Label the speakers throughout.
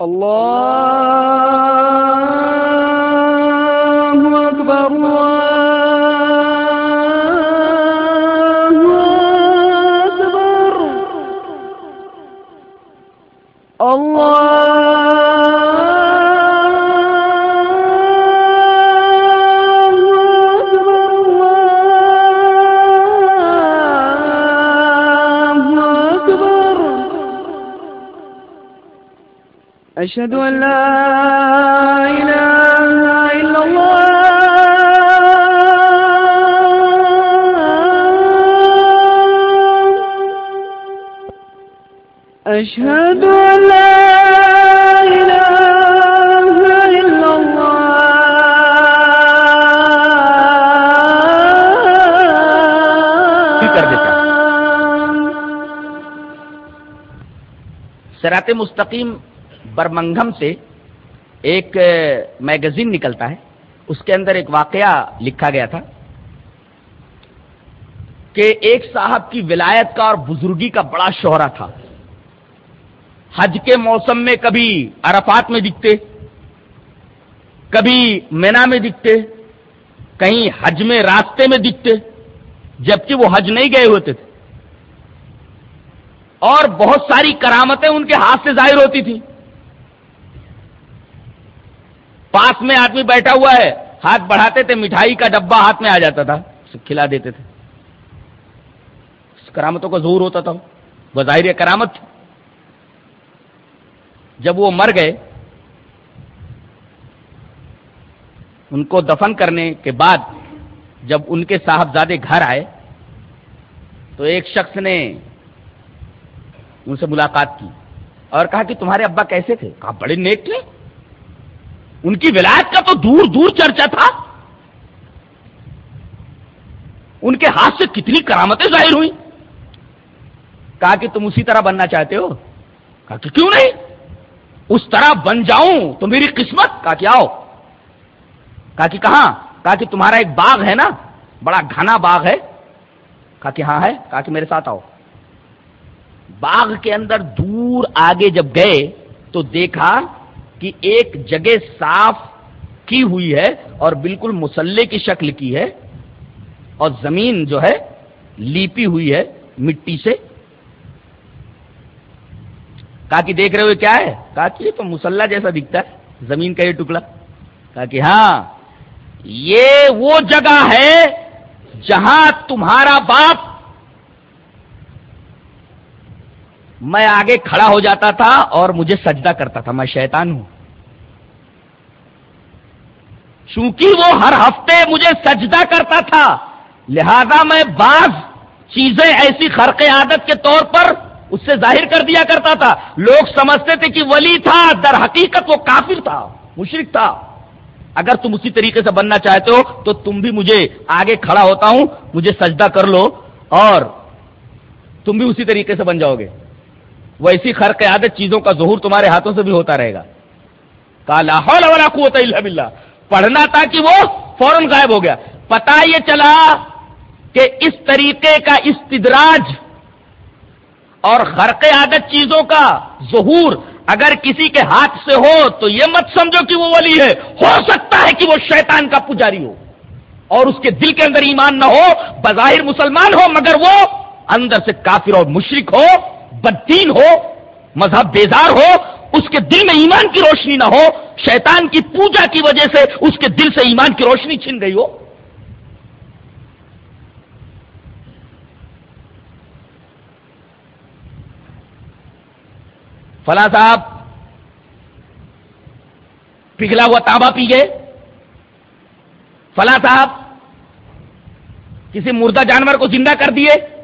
Speaker 1: اللہ أشهد أن لا إله إلا الله. أشهد أن لا إله إلا الله.
Speaker 2: سرات مستقیم برمنگھم سے ایک میگزین نکلتا ہے۔ اس کے اندر ایک واقعہ لکھا گیا تھا کہ ایک صاحب کی ولایت کا اور بزرگی کا بڑا شہرا تھا۔ حج کے موسم میں کبھی عرفات میں دکھتے، کبھی مینا میں دکھتے، کہیں حج میں راستے میں دکھتے، جبکہ وہ حج نہیں گئے ہوتے تھے۔ اور بہت ساری کرامتیں ان کے ہاتھ سے ظاہر ہوتی تھی پاس میں آدمی بیٹھا ہوا ہے، ہاتھ بڑھاتے تھے، مٹھائی کا ڈبا ہاتھ میں آ جاتا تھا، اسے کھلا دیتے تھے۔ اس کرامتوں کا زور ہوتا تھا، بظاہر یہ کرامت تھی۔ جب وہ مر گئے، ان کو دفن کرنے کے بعد جب ان کے صاحبزادے گھر آئے، تو ایک شخص نے ان سے ملاقات کی اور کہا کہ تمہارے ابا کیسے تھے؟ کہا، بڑے نیک تھے۔ ان کی ولایت کا تو دور دور چرچا تھا۔ ان کے ہاتھ سے کتنی کرامتیں ظاہر ہوئی کہا کہ تم اسی طرح بننا چاہتے ہو۔ کہا کہ کیوں نہیں؟ اس طرح بن جاؤں تو میری قسمت۔ کہا کہ آؤ۔ کہا کہ کہاں؟ کہا کہ تمہارا ایک باغ ہے نا، بڑا گھنا باغ ہے۔ کہا کہ ہاں ہے۔ کہا کہ میرے ساتھ آؤ۔ باغ کے اندر دور آگے جب گئے تو دیکھا کہ ایک جگہ صاف کی ہوئی ہے اور بالکل مسلح کی شکل کی ہے اور زمین جو ہے لیپی ہوئی ہے مٹی سے۔ کہا کہ دیکھ رہے ہو کیا ہے؟ کہا کہ یہ تو مسلح جیسا دکھتا ہے۔ زمین کا یہ ٹکڑا۔ کہا کہ ہاں یہ وہ جگہ ہے جہاں تمہارا باپ میں آگے کھڑا ہو جاتا تھا اور مجھے سجدہ کرتا تھا، میں شیطان ہوں۔ چونکہ وہ ہر ہفتے مجھے سجدہ کرتا تھا، لہذا میں بعض چیزیں ایسی خرق عادت کے طور پر اس سے ظاہر کر دیا کرتا تھا۔ لوگ سمجھتے تھے کہ ولی تھا، در حقیقت وہ کافر تھا مشرق تھا۔ اگر تم اسی طریقے سے بننا چاہتے ہو، تو تم بھی مجھے آگے کھڑا ہوتا ہوں، مجھے سجدہ کر لو اور تم بھی اسی طریقے سے بن جاؤ گے۔ ویسی خرق عادت چیزوں کا ظہور تمہارے ہاتھوں سے بھی ہوتا رہے گا۔ کالا والا قوت الا باللہ۔ پڑھنا تھا کہ وہ فوراً غائب ہو گیا۔ پتا یہ چلا کہ اس طریقے کا استدراج اور خرق عادت چیزوں کا ظہور اگر کسی کے ہاتھ سے ہو تو یہ مت سمجھو کہ وہ ولی ہے۔ ہو سکتا ہے کہ وہ شیطان کا پجاری ہو اور اس کے دل کے اندر ایمان نہ ہو، بظاہر مسلمان ہو، مگر وہ اندر سے کافر اور مشرق ہو۔ بدین ہو، مذہب بیزار ہو، اس کے دل میں ایمان کی روشنی نہ ہو، شیطان کی پوجا کی وجہ سے اس کے دل سے ایمان کی روشنی چھن گئی ہو۔ فلاں صاحب، پگھلا ہوا تانبا پی گئے۔ فلاں صاحب، کسی مردہ جانور کو زندہ کر دیے۔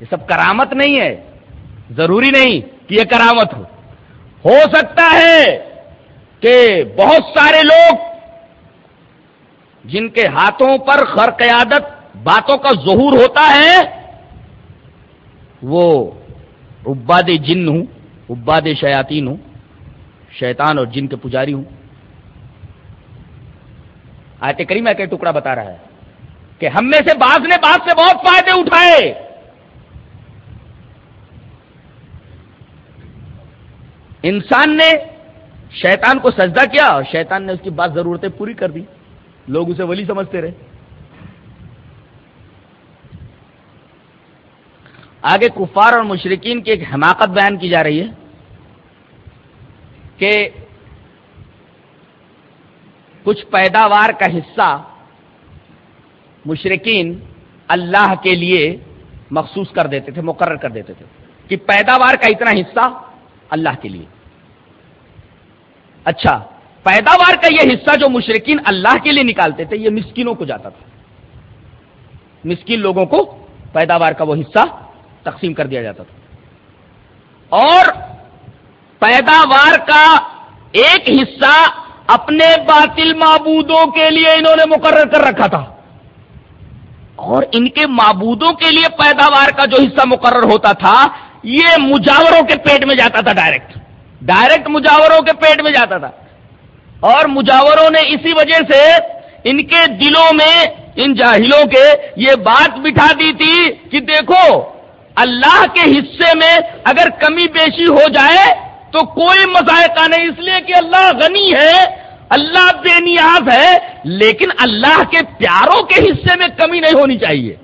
Speaker 2: یہ سب کرامت نہیں ہے ضروری نہیں کہ یہ کرامت ہو۔ ہو سکتا ہے کہ بہت سارے لوگ جن کے ہاتھوں پر خر قیادت باتوں کا ظہور ہوتا ہے، وہ عباد جن ہوں، عباد شیاطین ہوں، شیطان اور جن کے پجاری ہوں۔ آیت کریمہ کا ٹکڑا بتا رہا ہے کہ ہم میں سے بعض نے بات سے بہت فائدے اٹھائے۔ انسان نے شیطان کو سجدہ کیا اور شیطان نے اس کی بات ضرورتیں پوری کر دی۔ لوگ اسے ولی سمجھتے رہے۔ آگے کفار اور مشرقین کی ایک حماقت بیان کی جا رہی ہے کہ کچھ پیداوار کا حصہ مشرقین اللہ کے لیے مخصوص کر دیتے تھے، مقرر کر دیتے تھے کہ پیداوار کا اتنا حصہ اللہ کے لیے۔ اچھا پیداوار کا یہ حصہ جو مشرقین اللہ کے لیے نکالتے تھے، یہ مسکینوں کو جاتا تھا۔ مسکین لوگوں کو پیداوار کا وہ حصہ تقسیم کر دیا جاتا تھا۔ اور پیداوار کا ایک حصہ اپنے باطل معبودوں کے لیے انہوں نے مقرر کر رکھا تھا۔ اور ان کے معبودوں کے لیے پیداوار کا جو حصہ مقرر ہوتا تھا، یہ مجاوروں کے پیٹ میں جاتا تھا ڈائریکٹ۔ ڈائریکٹ مجاوروں کے پیٹ میں جاتا تھا۔ اور مجاوروں نے اسی وجہ سے ان کے دلوں میں، ان جاہلوں کے یہ بات بٹھا دی تھی کہ دیکھو، اللہ کے حصے میں اگر کمی بیشی ہو جائے تو کوئی مذائقہ نہیں۔ اس لیے کہ اللہ غنی ہے، اللہ بے نیاز ہے، لیکن اللہ کے پیاروں کے حصے میں کمی نہیں ہونی چاہیے۔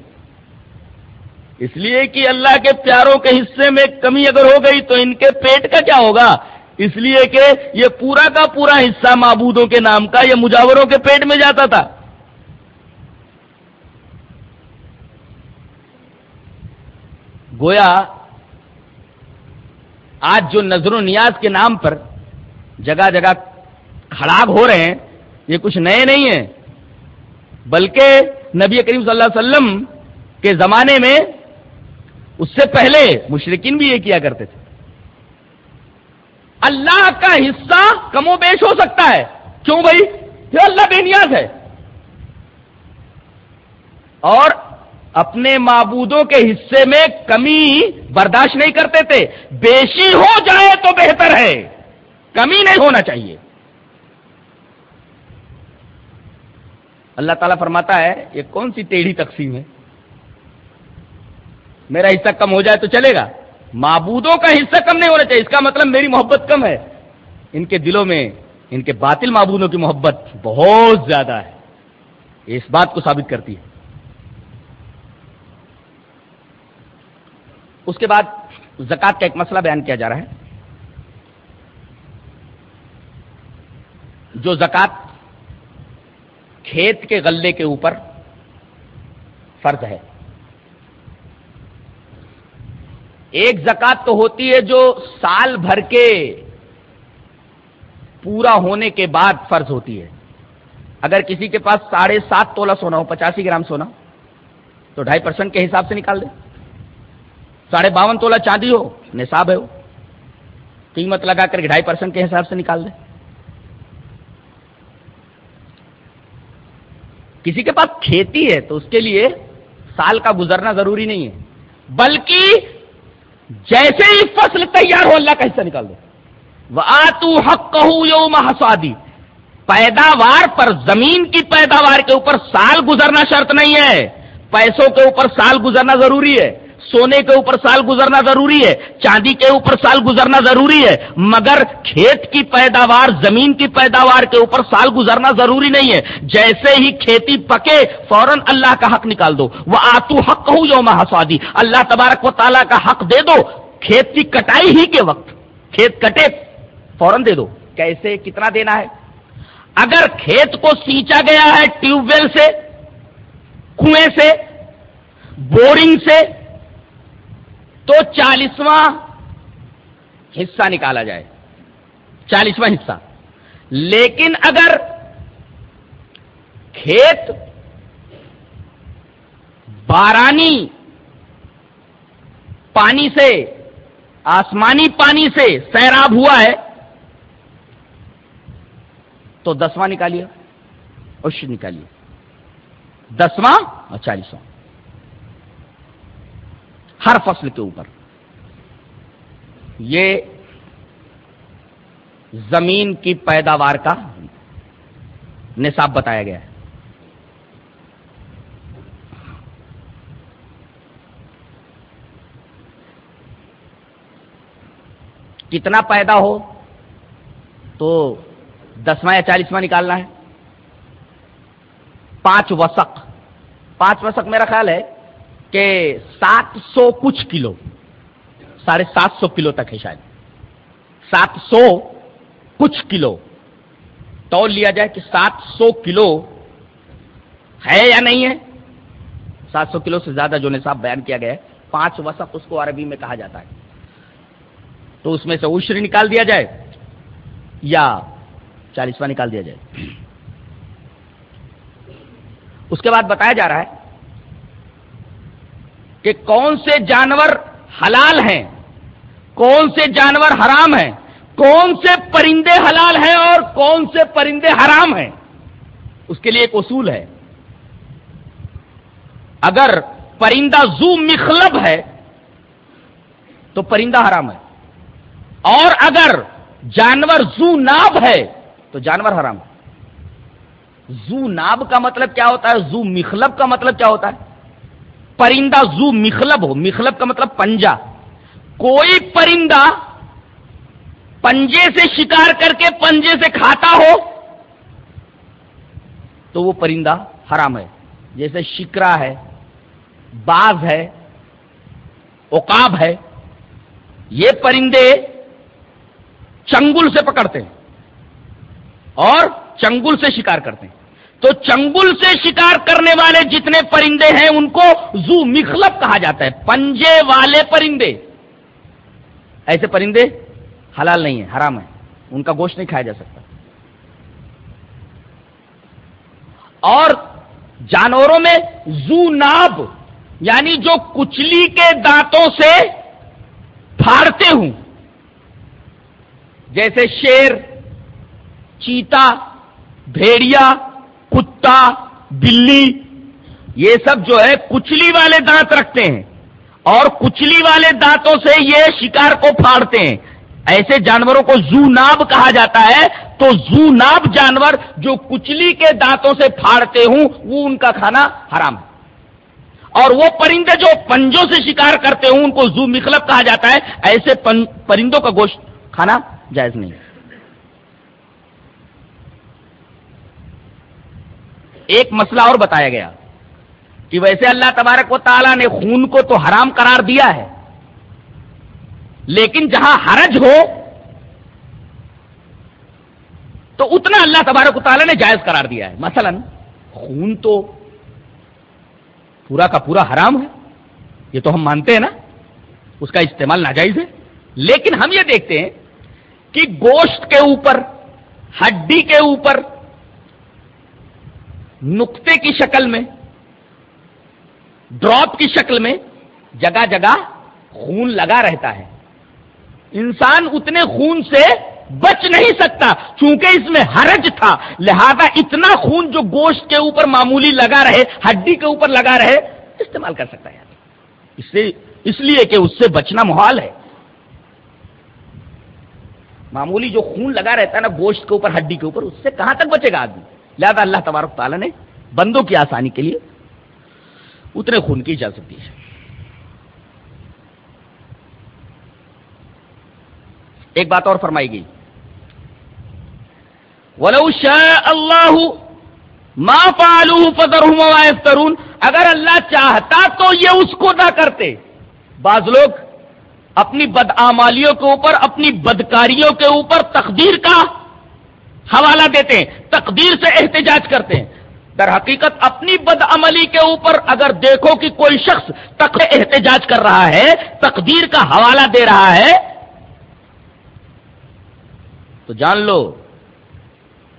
Speaker 2: اس لیے کہ اللہ کے پیاروں کے حصے میں کمی اگر ہو گئی تو ان کے پیٹ کا کیا ہوگا؟ اس لیے کہ یہ پورا کا پورا حصہ معبودوں کے نام کا یہ مجاوروں کے پیٹ میں جاتا تھا۔ گویا، آج جو نظر و نیاز کے نام پر جگہ جگہ کھڑاگ ہو رہے ہیں، یہ کچھ نئے نہیں ہیں۔ بلکہ نبی کریم صلی اللہ علیہ وسلم کے زمانے میں اس سے پہلے مشرقین بھی یہ کیا کرتے تھے۔ اللہ کا حصہ کم و بیش ہو سکتا ہے۔ کیوں بھائی؟ یہ اللہ بے نیاز ہے۔ اور اپنے معبودوں کے حصے میں کمی برداشت نہیں کرتے تھے۔ بیشی ہو جائے تو بہتر ہے۔ کمی نہیں ہونا چاہیے۔ اللہ تعالیٰ فرماتا ہے، یہ کون سی ٹیڑھی تقسیم ہے؟ میرا حصہ کم ہو جائے تو چلے گا۔ معبودوں کا حصہ کم نہیں ہونا چاہیے، اس کا مطلب میری محبت کم ہے۔ ان کے دلوں میں، ان کے باطل معبودوں کی محبت بہت زیادہ ہے۔ اس بات کو ثابت کرتی ہے۔ اس کے بعد زکات کا ایک مسئلہ بیان کیا جا رہا ہے۔ جو زکات کھیت کے غلے کے اوپر فرض ہے۔ ایک زکات تو ہوتی ہے جو سال بھر کے پورا ہونے کے بعد فرض ہوتی ہے۔ اگر کسی کے پاس ساڑھے سات تولہ سونا ہو، پچاسی گرام سونا تو ڈھائی پرسینٹ کے حساب سے نکال دے ساڑھے باون تولہ چاندی ہو، نصاب ہے وہ۔ قیمت لگا کر ڈھائی پرسینٹ کے حساب سے نکال دے کسی کے پاس کھیتی ہے تو اس کے لیے سال کا گزرنا ضروری نہیں ہے، بلکہ جیسے ہی فصل تیار ہو، اللہ کا حصہ نکال دو وہ آتو حق کہ پیداوار پر، زمین کی پیداوار کے اوپر سال گزرنا شرط نہیں ہے۔ پیسوں کے اوپر سال گزرنا ضروری ہے۔ سونے کے اوپر سال گزرنا ضروری ہے، چاندی کے اوپر سال گزرنا ضروری ہے، مگر کھیت کی پیداوار، زمین کی پیداوار کے اوپر سال گزرنا ضروری نہیں ہے۔ جیسے ہی کھیتی پکے، فوراً اللہ کا حق نکال دو۔ وہ آتو حق ہو یوم حسادی اللہ تبارک و تعالیٰ کا حق دے دو، کھیت کی کٹائی ہی کے وقت۔ کھیت کٹے، فوراً دے دو۔ کیسے، کتنا دینا ہے؟ اگر کھیت کو سینچا گیا ہے ٹیوب ویل سے، کنویں سے، بورنگ سے تو چالیسواں حصہ نکالا جائے۔ چالیسواں حصہ۔ لیکن اگر کھیت بارانی پانی سے، آسمانی پانی سے سیراب ہوا ہے، تو دسواں نکالیے اوش نکالیے۔ دسواں اور چالیسواں۔ ہر فصل کے اوپر۔ یہ زمین کی پیداوار کا نصاب بتایا گیا ہے۔ کتنا پیدا ہو تو دسواں یا چالیسواں نکالنا ہے۔ پانچ وسق۔ پانچ وسق میرا خیال ہے کہ سات سو کچھ کلو، ساڑھے سات سو کلو تک ہے شاید۔ سات سو کچھ کلو۔ تول لیا جائے کہ سات سو کلو ہے یا نہیں ہے۔ سات سو کلو سے زیادہ جو نصاب بیان کیا گیا ہے، پانچ وسق اس کو عربی میں کہا جاتا ہے۔ تو اس میں سے عشری نکال دیا جائے یا چالیسواں نکال دیا جائے۔ اس کے بعد بتایا جا رہا ہے کہ کون سے جانور حلال ہیں، کون سے جانور حرام ہیں، کون سے پرندے حلال ہیں اور کون سے پرندے حرام ہیں۔ اس کے لیے ایک اصول ہے۔ اگر پرندہ زو مخلب ہے، تو پرندہ حرام ہے۔ اور اگر جانور زو ناب ہے، تو جانور حرام ہے۔ زو ناب کا مطلب کیا ہوتا ہے؟ زو مخلب کا مطلب کیا ہوتا ہے؟ پرندہ زو مخلب ہو، مخلب کا مطلب پنجا کوئی پرندہ پنجے سے شکار کر کے پنجے سے کھاتا ہو، تو وہ پرندہ حرام ہے۔ جیسے شکرا ہے، باز ہے اوکاب ہے، یہ پرندے چنگل سے پکڑتے ہیں اور چنگل سے شکار کرتے ہیں۔ تو چنگل سے شکار کرنے والے جتنے پرندے ہیں ان کو زو مخلب کہا جاتا ہے، پنجے والے پرندے۔ ایسے پرندے حلال نہیں ہیں، حرام ہے ان کا گوشت نہیں کھایا جا سکتا۔ اور جانوروں میں زو ناب یعنی جو کچلی کے دانتوں سے پھاڑتے ہوں، جیسے شیر، چیتا، بھیڑیا کتا، بلی، یہ سب جو ہے کچلی والے دانت رکھتے ہیں۔ اور کچلی والے دانتوں سے یہ شکار کو پھاڑتے ہیں۔ ایسے جانوروں کو زو ناب کہا جاتا ہے۔ تو زو ناب جانور جو کچلی کے دانتوں سے پھاڑتے ہوں، وہ ان کا کھانا حرام ہے۔ اور وہ پرندے جو پنجوں سے شکار کرتے ہوں، ان کو زو مخلب کہا جاتا ہے۔ ایسے پرندوں کا گوشت کھانا جائز نہیں ہے۔ ایک مسئلہ اور بتایا گیا کہ ویسے اللہ تبارک و تعالیٰ نے خون کو تو حرام قرار دیا ہے، لیکن جہاں حرج ہو تو اتنا اللہ تبارک و تعالیٰ نے جائز قرار دیا ہے۔ مثلا، خون تو پورا کا پورا حرام ہے، یہ تو ہم مانتے ہیں نا، اس کا استعمال ناجائز ہے۔ لیکن ہم یہ دیکھتے ہیں کہ گوشت کے اوپر، ہڈی کے اوپر نقطے کی شکل میں ڈراپ کی شکل میں جگہ جگہ خون لگا رہتا ہے۔ انسان اتنے خون سے بچ نہیں سکتا، چونکہ اس میں حرج تھا۔ لہذا اتنا خون جو گوشت کے اوپر معمولی لگا رہے، ہڈی کے اوپر لگا رہے، استعمال کر سکتا ہے۔ اس سے، اس لیے کہ اس سے بچنا محال ہے۔ معمولی جو خون لگا رہتا ہے نا، گوشت کے اوپر، ہڈی کے اوپر، اس سے کہاں تک بچے گا آدمی؟ لہذا اللہ تبارک تعالیٰ نے بندوں کی آسانی کے لیے اتنے خون کی اجازت دی ہے۔ ایک بات اور فرمائی گئی۔ ولو شاء اللہ ما پالو فضر ترون اگر اللہ چاہتا تو یہ اس کو نہ کرتے۔ بعض لوگ اپنی بدآمالیوں کے اوپر، اپنی بدکاریوں کے اوپر تقدیر کا حوالہ دیتے ہیں، تقدیر سے احتجاج کرتے ہیں۔ در حقیقت اپنی بد عملی کے اوپر اگر دیکھو کہ کوئی شخص تک احتجاج کر رہا ہے، تقدیر کا حوالہ دے رہا ہے، تو جان لو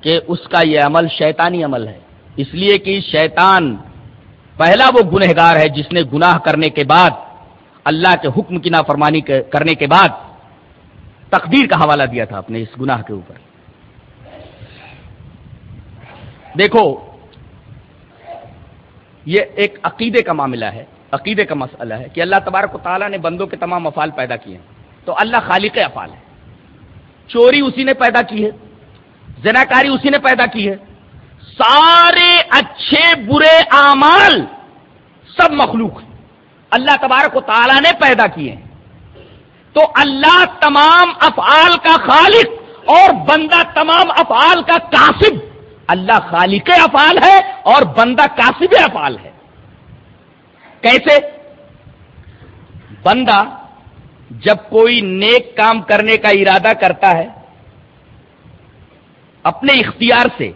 Speaker 2: کہ اس کا یہ عمل شیطانی عمل ہے۔ اس لیے کہ شیطان پہلا وہ گنہگار ہے جس نے گناہ کرنے کے بعد، اللہ کے حکم کی نافرمانی کرنے کے بعد تقدیر کا حوالہ دیا تھا اپنے اس گناہ کے اوپر۔ دیکھو، یہ ایک عقیدے کا معاملہ ہے، عقیدے کا مسئلہ ہے کہ اللہ تبارک و تعالیٰ نے بندوں کے تمام افعال پیدا کیے ہیں۔ تو اللہ خالق افعال ہے۔ چوری اسی نے پیدا کی ہے، زناکاری اسی نے پیدا کی ہے۔ سارے اچھے، برے اعمال سب مخلوق ہیں۔ اللہ تبارک و تعالیٰ نے پیدا کیے ہیں۔ تو اللہ تمام افعال کا خالق اور بندہ تمام افعال کا کاسب۔ اللہ خالق افعال ہے اور بندہ کاسب افعال ہے۔ کیسے؟ بندہ جب کوئی نیک کام کرنے کا ارادہ کرتا ہے، اپنے اختیار سے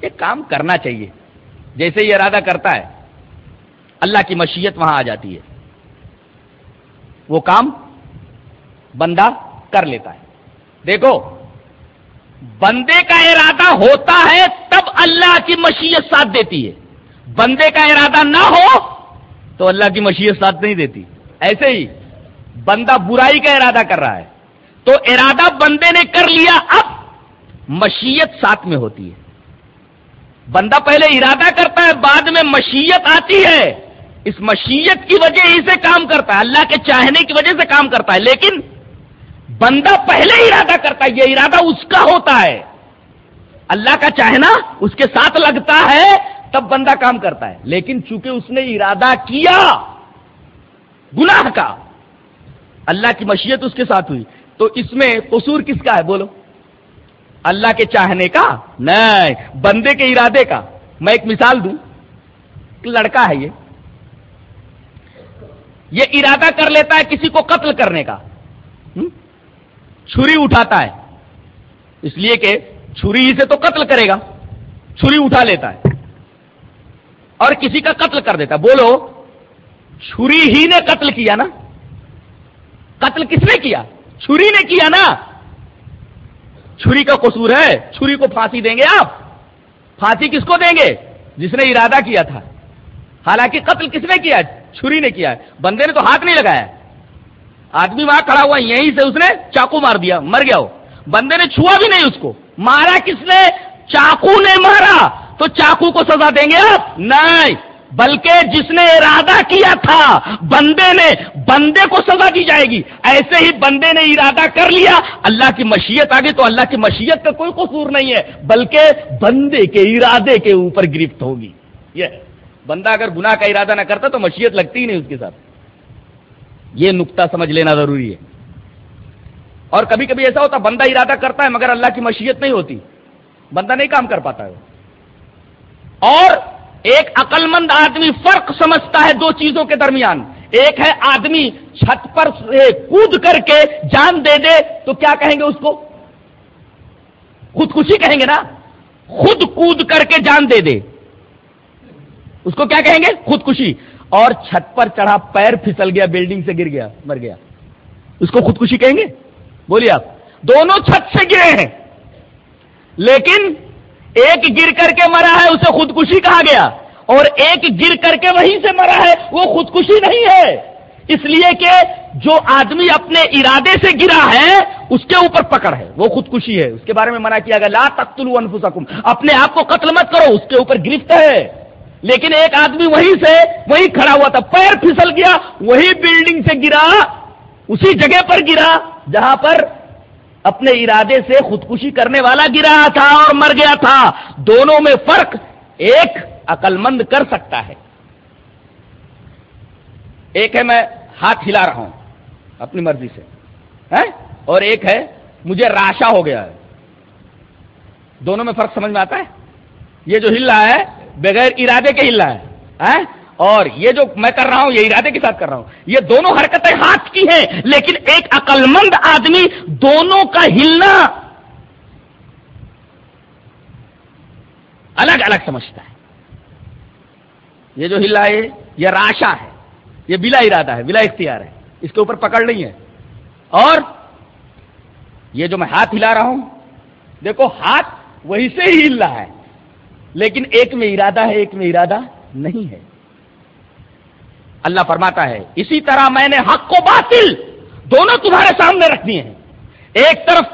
Speaker 2: ایک کام کرنا چاہیے۔ جیسے یہ ارادہ کرتا ہے، اللہ کی مشیت وہاں آ جاتی ہے۔ وہ کام بندہ کر لیتا ہے۔ دیکھو بندے کا ارادہ ہوتا ہے تب اللہ کی مشیت ساتھ دیتی ہے۔ بندے کا ارادہ نہ ہو تو اللہ کی مشیت ساتھ نہیں دیتی۔ ایسے ہی بندہ برائی کا ارادہ کر رہا ہے۔ تو ارادہ بندے نے کر لیا، اب مشیت ساتھ میں ہوتی ہے۔ بندہ پہلے ارادہ کرتا ہے، بعد میں مشیت آتی ہے۔ اس مشیت کی وجہ ہی سے کام کرتا ہے، اللہ کے چاہنے کی وجہ سے کام کرتا ہے، لیکن بندہ پہلے ارادہ کرتا ہے، یہ ارادہ اس کا ہوتا ہے۔ اللہ کا چاہنا اس کے ساتھ لگتا ہے، تب بندہ کام کرتا ہے۔ لیکن چونکہ اس نے ارادہ کیا، گناہ کا، اللہ کی مشیت اس کے ساتھ ہوئی۔ تو اس میں قصور کس کا ہے؟ بولو۔ اللہ کے چاہنے کا؟ نہیں، بندے کے ارادے کا۔ میں ایک مثال دوں۔ لڑکا ہے یہ۔ یہ ارادہ کر لیتا ہے کسی کو قتل کرنے کا۔ چھری اٹھاتا ہے۔ اس لیے کہ چھری سے تو قتل کرے گا۔ چھری اٹھا لیتا ہے۔ اور کسی کا قتل کر دیتا بولو، چھری ہی نے قتل کیا نا؟ قتل کس نے کیا؟ چھری نے کیا نا؟ چھری کا قصور ہے۔ چھری کو پھانسی دیں گے آپ۔ پھانسی کس کو دیں گے؟ جس نے ارادہ کیا تھا۔ حالانکہ قتل کس نے کیا چھری نے کیا بندے نے تو ہاتھ نہیں لگایا۔ آدمی وہاں کھڑا ہوا یہیں سے اس نے چاقو مار دیا، مر گیا وہ۔ بندے نے چھوا بھی نہیں اس کو۔ مارا کس نے؟ چاقو نے مارا۔ تو چاقو کو سزا دیں گے آپ؟ نہیں۔ بلکہ جس نے ارادہ کیا تھا، بندے نے، بندے کو سزا دی جائے گی۔ ایسے ہی بندے نے ارادہ کر لیا۔ اللہ کی مشیت آ گئی تو اللہ کی مشیت کا کوئی قصور نہیں ہے، بلکہ بندے کے ارادے کے اوپر گرفت ہوگی۔ یہ بندہ اگر گناہ کا ارادہ نہ کرتا تو مشیت لگتی ہی نہیں اس کے ساتھ۔ یہ نقطہ سمجھ لینا ضروری ہے۔ اور کبھی کبھی ایسا ہوتا بندہ ارادہ کرتا ہے مگر اللہ کی مشیت نہیں ہوتی۔ بندہ نہیں کام کر پاتا ہے۔ اور ایک عقل مند آدمی فرق سمجھتا ہے دو چیزوں کے درمیان۔ ایک ہے آدمی چھت پر سے کود کر کے جان دے دے، تو کیا کہیں گے اس کو؟ خودکشی کہیں گے نا؟ خود کود کر کے جان دے دے۔ اس کو کیا کہیں گے؟ خودکشی۔ اور چھت پر چڑھا پیر پھسل گیا بلڈنگ سے گر گیا، مر گیا۔ اس کو خودکشی کہیں گے؟ بولیے آپ، دونوں چھت سے گرے ہیں، لیکن ایک گر کر کے مرا ہے، اسے خودکشی کہا گیا۔ اور ایک گر کر کے وہیں سے مرا ہے، وہ خودکشی نہیں ہے۔ اس لیے کہ جو آدمی اپنے ارادے سے گرا ہے، اس کے اوپر پکڑ ہے، وہ خودکشی ہے۔ اس کے بارے میں منع کیا گیا، لا تقتلوا انفسکم۔ اپنے آپ کو قتل مت کرو، اس کے اوپر گرفت ہے۔ لیکن ایک آدمی وہیں سے وہیں کھڑا ہوا تھا، پیر پھسل گیا، وہی بلڈنگ سے گرا، اسی جگہ پر گرا، جہاں پر اپنے ارادے سے خودکشی کرنے والا گرا تھا اور مر گیا تھا۔ دونوں میں فرق ایک عقل مند کر سکتا ہے۔ ایک ہے میں ہاتھ ہلا رہا ہوں، اپنی مرضی سے اور ایک ہے مجھے راشا ہو گیا ہے۔ دونوں میں فرق سمجھ میں آتا ہے؟ یہ جو ہل رہا ہے بغیر ارادے کے ہل رہا ہے۔ ہاں؟ اور یہ جو میں کر رہا ہوں، یہ ارادے کے ساتھ کر رہا ہوں۔ یہ دونوں حرکتیں ہاتھ کی ہیں، لیکن ایک عقل مند آدمی دونوں کا ہلنا الگ الگ سمجھتا ہے۔ یہ جو ہلا ہے، یہ راشا ہے۔ یہ بلا ارادہ ہے، بلا اختیار ہے۔ اس کے اوپر پکڑ نہیں ہے۔ اور یہ جو میں ہاتھ ہلا رہا ہوں، دیکھو ہاتھ وہی سے ہی ہل رہا ہے۔ لیکن ایک میں ارادہ ہے، ایک میں ارادہ نہیں ہے۔ اللہ فرماتا ہے، اسی طرح میں نے حق کو باطل دونوں تمہارے سامنے رکھ دیے ہیں۔ ایک طرف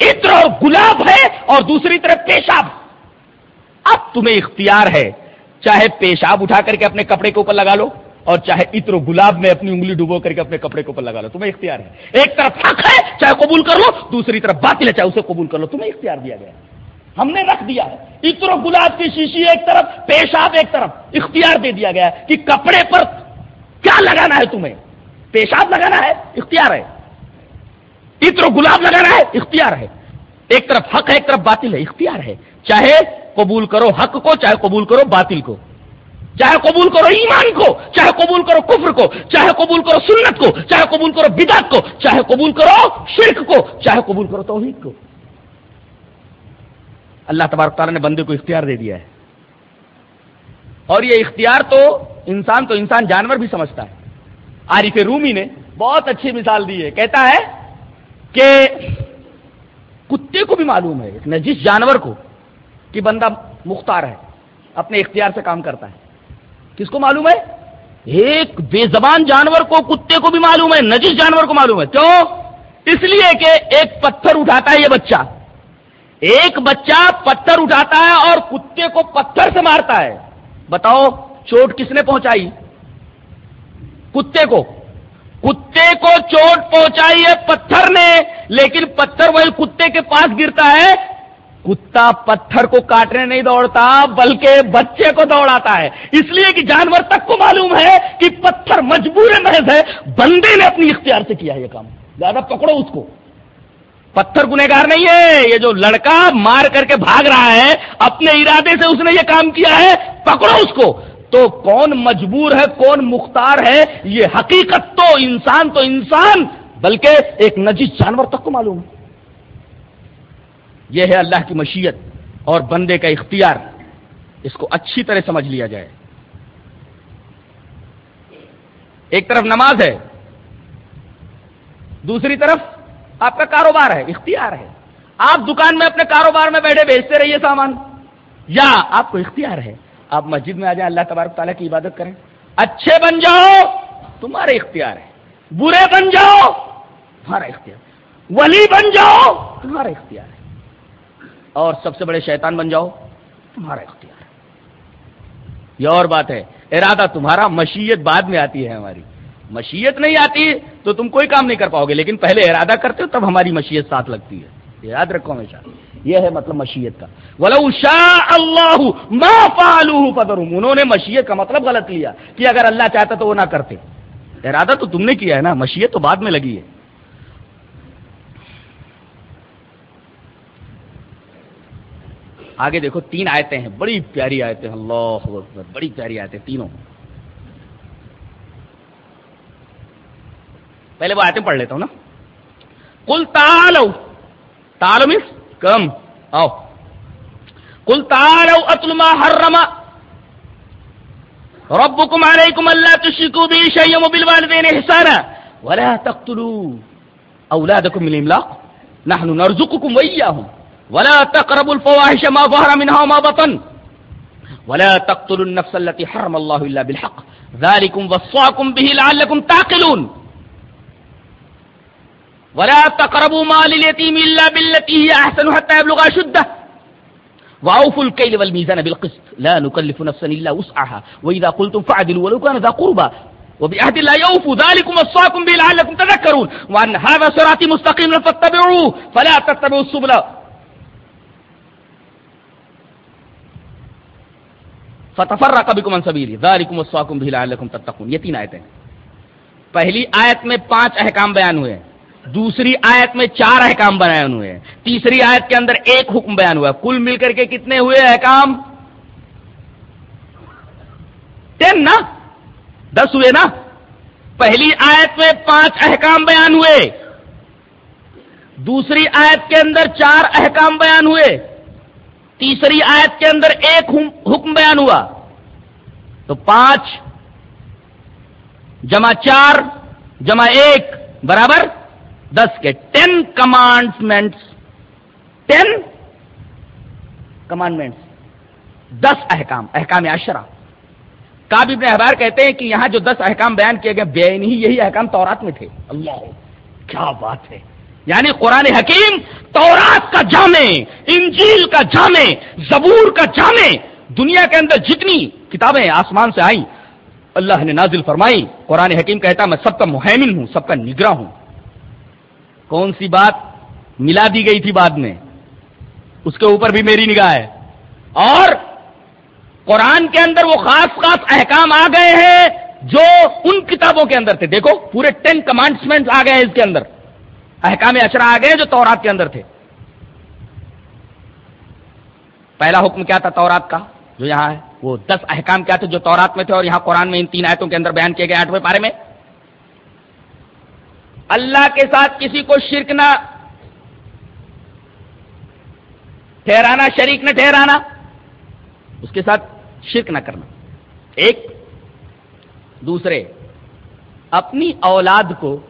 Speaker 2: عطر اور گلاب ہے اور دوسری طرف پیشاب۔ اب تمہیں اختیار ہے، چاہے پیشاب اٹھا کر کے اپنے کپڑے کے اوپر لگا لو اور چاہے عطر و گلاب میں اپنی انگلی ڈبو کر کے اپنے کپڑے کے اوپر لگا لو۔ تمہیں اختیار ہے۔ ایک طرف حق ہے، چاہے قبول کر لو، دوسری طرف باطل ہے، چاہے اسے قبول کر لو۔ تمہیں اختیار دیا گیا۔ ہم نے رکھ دیا ہے۔ عطر گلاب کی شیشی ایک طرف، پیشاب ایک طرف۔ اختیار دے دیا گیا کہ کپڑے پر کیا لگانا ہے تمہیں؟ پیشاب لگانا ہے، اختیار ہے۔ عطر گلاب لگانا ہے، اختیار ہے۔ ایک طرف حق ہے، ایک طرف باطل ہے، اختیار ہے۔ چاہے قبول کرو حق کو، چاہے قبول کرو باطل کو۔ چاہے قبول کرو ایمان کو، چاہے قبول کرو کفر کو، چاہے قبول کرو سنت کو، چاہے قبول کرو بدعت کو، چاہے قبول کرو شرک کو، چاہے قبول کرو توحید کو۔ اللہ تبارک تعالیٰ نے بندے کو اختیار دے دیا ہے۔ اور یہ اختیار تو انسان تو انسان جانور بھی سمجھتا ہے۔ عارف رومی نے بہت اچھی مثال دی ہے۔ کہتا ہے کہ کتے کو بھی معلوم ہے، ایک نجیس جانور کو، کہ بندہ مختار ہے، اپنے اختیار سے کام کرتا ہے۔ کس کو معلوم ہے؟ ایک بے زبان جانور کو، کتے کو بھی معلوم ہے، نجیس جانور کو معلوم ہے۔ کیوں؟ اس لیے کہ ایک پتھر اٹھاتا ہے یہ بچہ۔ ایک بچہ پتھر اٹھاتا ہے اور کتے کو پتھر سے مارتا ہے۔ بتاؤ، چوٹ کس نے پہنچائی؟ کتے کو۔ کتے کو چوٹ پہنچائی ہے پتھر نے، لیکن پتھر وہی کتے کے پاس گرتا ہے۔ کتا پتھر کو کاٹنے نہیں دوڑتا، بلکہ بچے کو دوڑاتا ہے۔ اس لیے کہ جانور تک کو معلوم ہے کہ پتھر مجبور محض ہے۔ بندے نے اپنی اختیار سے کیا یہ کام۔ زیادہ پکڑو اس کو۔ پتھر گنےگار نہیں ہے، یہ جو لڑکا مار کر کے بھاگ رہا ہے، اپنے ارادے سے اس نے یہ کام کیا ہے، پکڑو اس کو۔ تو کون مجبور ہے، کون مختار ہے، یہ حقیقت تو انسان تو انسان، بلکہ ایک نجیس جانور تک کو معلوم یہ ہے اللہ کی مشیت اور بندے کا اختیار۔ اس کو اچھی طرح سمجھ لیا جائے۔ ایک طرف نماز ہے، دوسری طرف آپ کا کاروبار ہے، اختیار ہے۔ آپ دکان میں اپنے کاروبار میں بیٹھے بیچتے رہیے سامان۔ یا آپ کو اختیار ہے، آپ مسجد میں آ جائیں، اللہ تبارک تعالیٰ کی عبادت کریں۔ اچھے بن جاؤ، تمہارے اختیار ہے۔ برے بن جاؤ، تمہارا اختیار ولی بن جاؤ، تمہارا اختیار ہے۔ اور سب سے بڑے شیطان بن جاؤ، تمہارا اختیار ہے۔ یہ اور بات ہے، ارادہ تمہارا، مشیت بعد میں آتی ہے ہماری۔ مشیت نہیں آتی تو تم کوئی کام نہیں کر پاؤ گے، لیکن پہلے ارادہ کرتے ہو تب ہماری مشیت ساتھ لگتی ہے۔ یاد رکھو ہمیشہ، یہ ہے مطلب مشیت کا۔ ولو شاء اللہ ما فعلوه فذرهم۔ انہوں نے مشیت کا مطلب غلط لیا کہ اگر اللہ چاہتا تو وہ نہ کرتے۔ ارادہ تو تم نے کیا ہے نا، مشیت تو بعد میں لگی ہے۔ آگے دیکھو، تین آیتیں ہیں، بڑی پیاری آیتیں، اللہ بڑی پیاری آیتیں، تینوں۔ پہلے وہ آیتیں پڑھ لیتا ہوں نا۔ کل تالو تالو مس کم آؤ۔ کل تالو اتل ما حرم۔ ربكم عليكم الا تشركوا به شيئا وبالوالدين احسانا ولا تقتلوا اولادكم من املاق نحن نرزقكم واياهم ولا تقربوا الفواحش ما ظهر منها وما بطن۔ ولا تقتلوا النفس التي حرم الله الا بالحق۔ ذلكم وصاكم به لعلكم تعقلون۔ ولا تقربوا مال اليتيم الا بالتي هي احسن حتى يبلغ اشده واوفوا الكيل والميزان بالقسط. لا نكلف نفسا الا وسعها. واذا قلتم فعدلوا ولو كان ذا قربى. وبعهد الله يوفوا. ذلكم وصاكم به لعلكم تذكرون. وان هذا صراطي مستقيم فاتبعوه. فلا تتبعوا السبل. فتفرق بكم عن سبيله ذلكم وصاكم به لعلكم تتقون. یہ تین آیتیں پہلی آیت میں پانچ احکام بیان ہوئے ہیں. دوسری آیت میں چار احکام بیان ہوئے ہیں۔ تیسری آیت کے اندر ایک حکم بیان ہوا ہے۔ کل مل کر کے کتنے ہوئے احکام؟ ٹین نا؟ دس ہوئے نا؟ پہلی آیت میں پانچ احکام بیان ہوئے۔ دوسری آیت کے اندر چار احکام بیان ہوئے۔ تیسری آیت کے اندر ایک حکم بیان ہوا۔ تو پانچ، جمع چار، جمع ایک، برابر؟ دس کے ٹین کمانڈمنٹس ٹین کمانڈمنٹس دس احکام احکام عشرہ. کابی ابن احبار کہتے ہیں کہ یہاں جو دس احکام بیان کیے گئے، بے ہی یہی احکام تورات میں تھے۔ اللہ، کیا بات ہے۔ یعنی قرآن حکیم تورات کا جامع، انجیل کا جامع، زبور کا جامع، دنیا کے اندر جتنی کتابیں آسمان سے آئیں، اللہ نے نازل فرمائی۔ قرآن حکیم کہتا میں سب کا مہمن ہوں، سب کا نگراں ہوں۔ کون سی بات ملا دی گئی تھی بعد میں؟ اس کے اوپر بھی میری نگاہ ہے۔ اور قرآن کے اندر وہ خاص خاص احکام آ گئے ہیں جو ان کتابوں کے اندر تھے۔ دیکھو، پورے ٹین کمانڈمنٹ آ گئے ہیں اس کے اندر۔ احکام اشرا آ گئے جو تورات کے اندر تھے۔ پہلا حکم کیا تھا تورات کا؟ جو یہاں ہے۔ وہ دس احکام کیا تھے جو تورات میں تھے اور یہاں قرآن میں ان تین آیتوں کے اندر بیان کیے گئے آٹھویں پارے میں۔ اللہ کے ساتھ کسی کو شرک نہ ٹھہرانا، شریک نہ ٹھہرانا، اس کے ساتھ شرک نہ کرنا۔ ایک، دوسرے، اپنی اولاد کو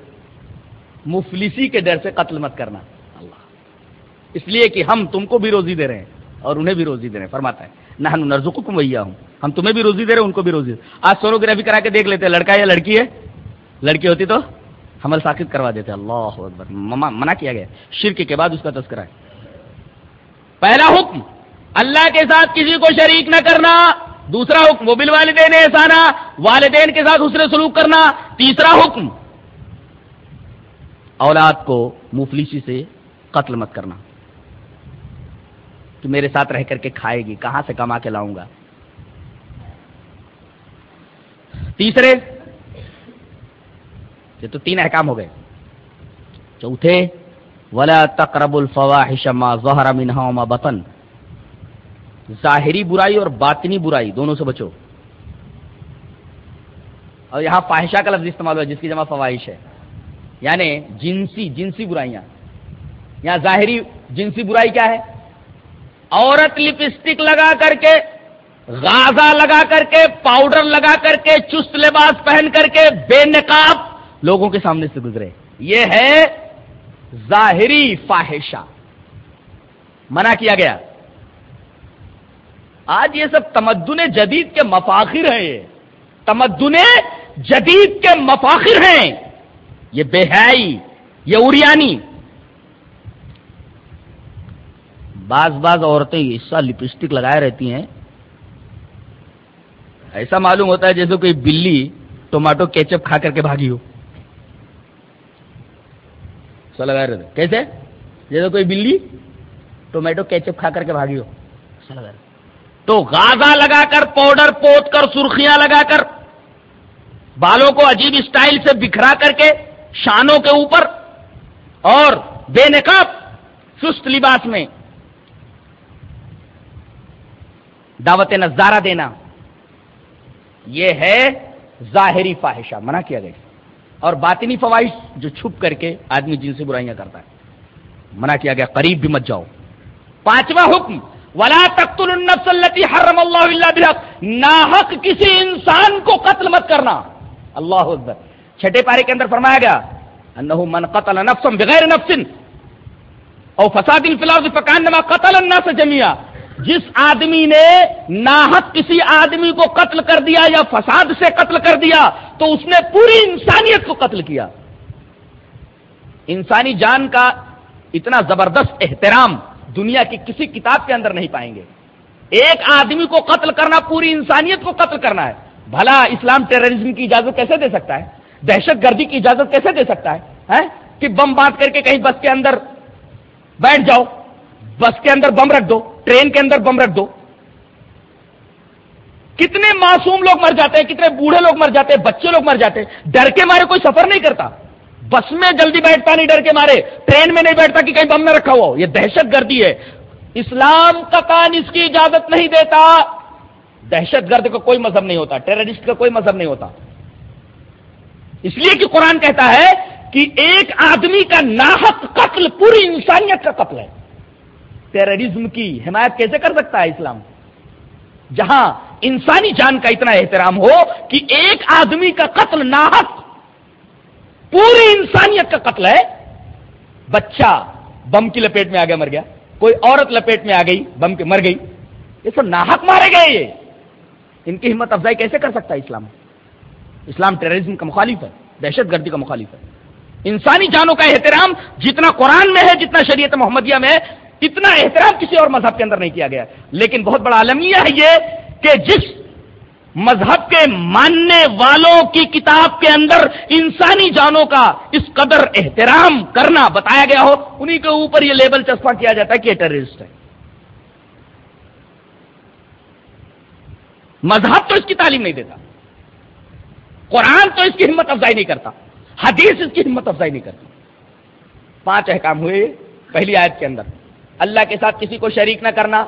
Speaker 2: مفلسی کے ڈر سے قتل مت کرنا۔ اللہ۔ اس لیے کہ ہم تم کو بھی روزی دے رہے ہیں اور انہیں بھی روزی دے رہے ہیں۔ فرماتا ہے نہ نرزقکم ویا ہوں ہم تمہیں بھی روزی دے رہے ہیں، ان کو بھی روزی دے آج سونوگرافی کرا کے دیکھ لیتے ہیں، لڑکا یا لڑکی ہے؟ لڑکی ہوتی تو؟ حمل ساخت کروا دیتے اللہ اکبر۔ منع کیا گیا۔ شرک کے بعد اس کا تذکرہ ہے۔ پہلا حکم، اللہ کے ساتھ کسی کو شریک نہ کرنا۔ دوسرا حکم، وہ بل والدین احسانہ۔ والدین کے ساتھ حسن سلوک کرنا۔ تیسرا حکم، اولاد کو مفلسی سے قتل مت کرنا۔ کہ میرے ساتھ رہ کر کے کھائے گی، کہاں سے کما کے لاؤں گا؟ تیسرے یہ تو تین احکام ہو گئے۔ چوتھے، ولا تقرب الفواحش ما ظہر منها وما بطن۔ ظاہری برائی اور باطنی برائی، دونوں سے بچو۔ اور یہاں فاحشہ کا لفظ استعمال ہوا، جس کی جمع فواہش ہے۔ یعنی جنسی جنسی برائیاں۔ یہاں ظاہری جنسی برائی کیا ہے؟ عورت لپسٹک لگا کر کے، غازہ لگا کر کے، پاؤڈر لگا کر کے، چست لباس پہن کر کے، بے نقاب لوگوں کے سامنے سے گزرے۔ یہ ہے ظاہری فاحشہ۔ منع کیا گیا۔ آج یہ سب تمدن جدید کے مفاخر ہیں یہ۔ تمدن جدید کے مفاخر ہیں۔ یہ بے یہ اریانی بعض بعض عورتیں ایسا لپسٹک لگائے رہتی ہیں۔ ایسا معلوم ہوتا ہے جیسے کوئی بلی ٹومیٹو کیچپ کھا کر کے بھاگی ہو۔ ایسا لگائے کیسے؟ جیسے کوئی بلی ٹومیٹو کیچپ کھا کر کے بھاگی ہو۔ ایسا لگا تو غازہ لگا کر، پاؤڈر پوت کر، سرخیاں لگا کر، بالوں کو عجیب اسٹائل سے بکھرا کر کے شانوں کے اوپر اور بے نقاب سست لباس میں دعوت نظارہ دینا، یہ ہے ظاہری فواہشہ منع کیا گیا۔ اور باطنی فواہش جو چھپ کر کے آدمی جن سے برائیاں کرتا ہے۔ منع کیا گیا، قریب بھی مت جاؤ۔ پانچواں حکم، ولا تقتل النفس التي حرم الله الا بالحق۔ ناحق کسی انسان کو قتل مت کرنا۔ اللہ اکبر۔ چھٹے پارے کے اندر فرمایا گیا انه من قتل نفسا بغیر نفس او فساد فی الارض فكانما قتل الناس جميعا جس آدمی نے ناحق کسی آدمی کو قتل کر دیا یا فساد سے قتل کر دیا تو اس نے پوری انسانیت کو قتل کیا۔ انسانی جان کا اتنا زبردست احترام دنیا کی کسی کتاب کے اندر نہیں پائیں گے۔ ایک آدمی کو قتل کرنا، پوری انسانیت کو قتل کرنا ہے۔ بھلا اسلام ٹیررزم کی اجازت کیسے دے سکتا ہے؟ دہشت گردی کی اجازت کیسے دے سکتا ہے؟ کہ بم بات کر کے کہیں بس کے اندر بیٹھ جاؤ، بس کے اندر بم رکھ دو۔ ٹرین کے اندر بم رکھ دو۔ کتنے معصوم لوگ مر جاتے ہیں، کتنے بوڑھے لوگ مر جاتے ہیں، بچے لوگ مر جاتے ہیں۔ ڈر کے مارے کوئی سفر نہیں کرتا۔ بس میں جلدی بیٹھتا نہیں، ڈر کے مارے۔ ٹرین میں نہیں بیٹھتا کہ کہیں بم میں رکھا ہوا یہ دہشت گردی ہے۔ اسلام کا کان اس کی اجازت نہیں دیتا۔ دہشت گرد کا کوئی مذہب نہیں ہوتا، ٹیررسٹ کا کوئی مذہب نہیں ہوتا۔ اس لیے کہ قرآن کہتا ہے کہ ایک آدمی کا ناحق قتل، پوری انسانیت کا قتل ہے۔ ٹیررزم کی حمایت کیسے کر سکتا ہے اسلام؟ جہاں انسانی جان کا اتنا احترام ہو کہ ایک آدمی کا قتل ناحق، پوری انسانیت کا قتل ہے۔ بچہ بم کی لپیٹ میں آ گیا، مر گیا۔ کوئی عورت لپیٹ میں آ گئی، بم کے مر گئی۔ یہ سب ناحق مارے گئے یہ۔ ان کی ہمت افزائی کیسے کر سکتا ہے اسلام؟ اسلام ٹیررزم کا مخالف ہے، دہشت گردی کا مخالف ہے۔ انسانی جانوں کا احترام جتنا قرآن میں ہے، جتنا شریعت محمدیہ میں ہے اتنا احترام کسی اور مذہب کے اندر نہیں کیا گیا۔ لیکن بہت بڑا عالمیہ ہے یہ کہ جس مذہب کے ماننے والوں کی کتاب کے اندر انسانی جانوں کا اس قدر احترام کرنا بتایا گیا ہو، انہی کے اوپر یہ لیبل چسپا کیا جاتا ہے کہ یہ ٹیررسٹ ہے مذہب تو اس کی تعلیم نہیں دیتا، قرآن تو اس کی ہمت افزائی نہیں کرتا، حدیث اس کی ہمت افزائی نہیں کرتی پانچ احکام ہوئے پہلی آیت کے اندر۔ اللہ کے ساتھ کسی کو شریک نہ کرنا،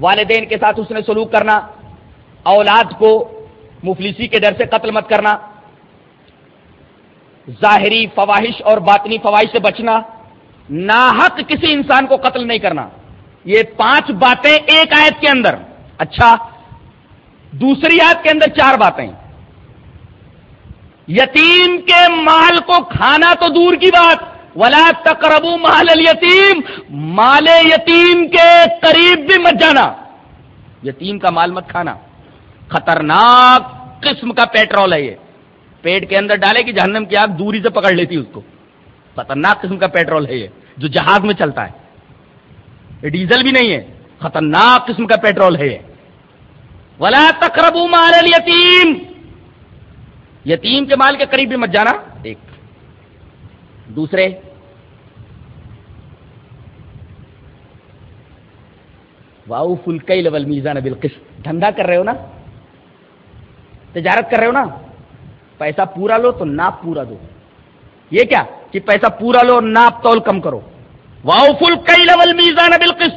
Speaker 2: والدین کے ساتھ اس نے سلوک کرنا، اولاد کو مفلسی کے ڈر سے قتل مت کرنا، ظاہری فواہش اور باطنی فواہش سے بچنا، ناحق کسی انسان کو قتل نہیں کرنا۔ یہ پانچ باتیں ایک آیت کے اندر۔ اچھا دوسری آیت کے اندر چار باتیں۔ یتیم کے مال کو کھانا تو دور کی بات۔ ولا تقربو مال الیتیم، مال یتیم کے قریب بھی مت جانا۔ یتیم کا مال مت کھانا۔ خطرناک قسم کا پیٹرول ہے یہ۔ پیٹ کے اندر ڈالے کہ جہنم کی آگ دوری سے پکڑ لیتی اس کو۔ خطرناک قسم کا پیٹرول ہے یہ، جو جہاز میں چلتا ہے۔ یہ ڈیزل بھی نہیں ہے، خطرناک قسم کا پیٹرول ہے یہ۔ ولا تقربو مال الیتیم، یتیم کے مال کے قریب بھی مت جانا۔ ایک۔ دوسرے واؤ فلکئی لیول میزان بالکش دھندا کر رہے ہو نا؟ تجارت کر رہے ہو نا؟ پیسہ پورا لو تو ناپ پورا دو۔ یہ کیا؟ کہ پیسہ پورا لو ناپ تول کم کرو۔ واؤ فل کئی لیول میزان بالکش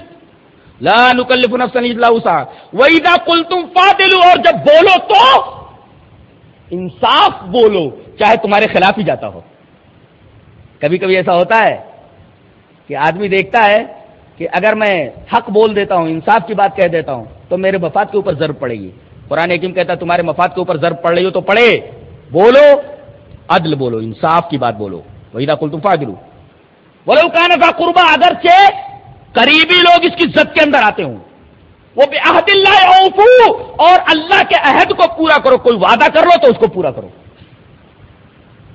Speaker 2: لا نکلف نفسا الا وسعها۔ واذا قلتم فاضلوا اور جب بولو تو انصاف بولو، چاہے تمہارے خلاف ہی جاتا ہو۔ کبھی کبھی ایسا ہوتا ہے کہ آدمی دیکھتا ہے کہ اگر میں حق بول دیتا ہوں، انصاف کی بات کہہ دیتا ہوں، تو میرے مفاد کے اوپر ضرب پڑے گی۔ قرآن حکیم کہتا ہے، تمہارے مفاد کے اوپر ضرب پڑ رہی ہو تو پڑے بولو، عدل بولو، انصاف کی بات بولو۔ وہی کل تم فاضلو بولو کہنا تھا قربا اگر قریبی لوگ اس کی زد کے اندر آتے ہوں۔ وہ بے عہد اللہ اوفو اور اللہ کے عہد کو پورا کرو۔ کوئی وعدہ کر لو تو اس کو پورا کرو۔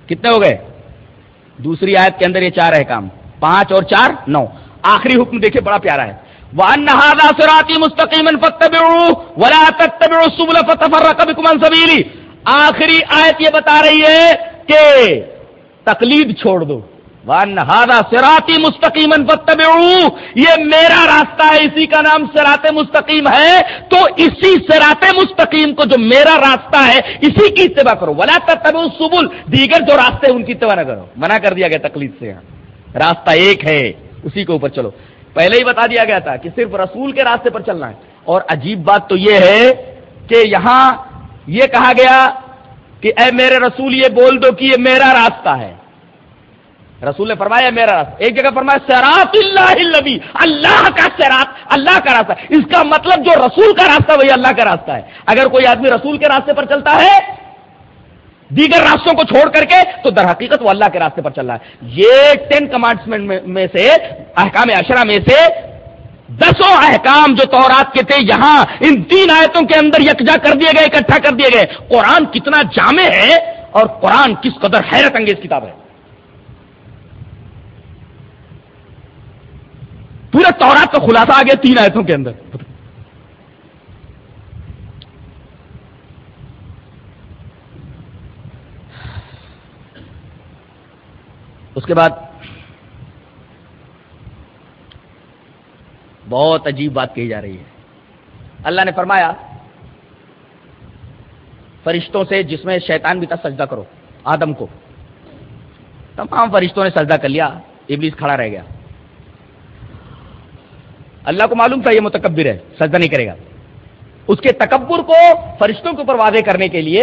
Speaker 2: کتنے ہو گئے؟ دوسری آیت کے اندر یہ چار ہے کام پانچ اور چار، نو۔ آخری حکم دیکھے بڑا پیارا ہے۔ وَأَنَّ سِرَاطِي مُسْتَقِيمًا فَاتَّبِعُوهُ وَلَا تَتَّبِعُوا السُّبُلَ فَتَفَرَّقَ بِكُمْ عَن سَبِيلِهِ۔ آخری آیت یہ بتا رہی ہے کہ تقلید چھوڑ دو۔ سراتی مستقیم یہ میرا راستہ ہے، اسی کا نام سرات مستقیم ہے۔ تو اسی سرات مستقیم کو جو میرا راستہ ہے، اسی کی اتباع کرو۔ ولا تب سبل دیگر جو راستے ان کی اتباع نہ کرو۔ منع کر دیا گیا تکلیف سے راستہ ایک ہے۔ اسی کے اوپر چلو۔ پہلے ہی بتا دیا گیا تھا کہ صرف رسول کے راستے پر چلنا ہے۔ اور عجیب بات تو یہ ہے کہ یہاں یہ کہا گیا کہ اے میرے رسول، یہ بول دو کہ یہ میرا راستہ ہے۔ رسول نے فرمایا، میرا راستہ۔ ایک جگہ فرمایا سیرات اللہ اللہ کا سیرات اللہ کا راستہ۔ اس کا مطلب جو رسول کا راستہ وہی اللہ کا راستہ ہے۔ اگر کوئی آدمی رسول کے راستے پر چلتا ہے دیگر راستوں کو چھوڑ کر کے تو در حقیقت وہ اللہ کے راستے پر چل رہا ہے۔ یہ ٹین کمانڈمنٹ میں سے، احکام اشرا میں سے دسوں احکام جو تورات کے تھے، یہاں ان تین آیتوں کے اندر یکجا کر دیے گئے، اکٹھا کر دیے گئے۔ قرآن کتنا جامع ہے اور قرآن کس قدر حیرت انگیز کتاب ہے۔ پورے تورات کا خلاصہ آ گیا تین آیتوں کے اندر۔ اس کے بعد بہت عجیب بات کہی جا رہی ہے۔ اللہ نے فرمایا، فرشتوں سے جس میں شیطان بھی تھا، سجدہ کرو، آدم کو۔ تمام فرشتوں نے سجدہ کر لیا، ابلیس کھڑا رہ گیا۔ اللہ کو معلوم تھا یہ متکبر ہے، سجدہ نہیں کرے گا۔ اس کے تکبر کو فرشتوں کے اوپر واضح کرنے کے لیے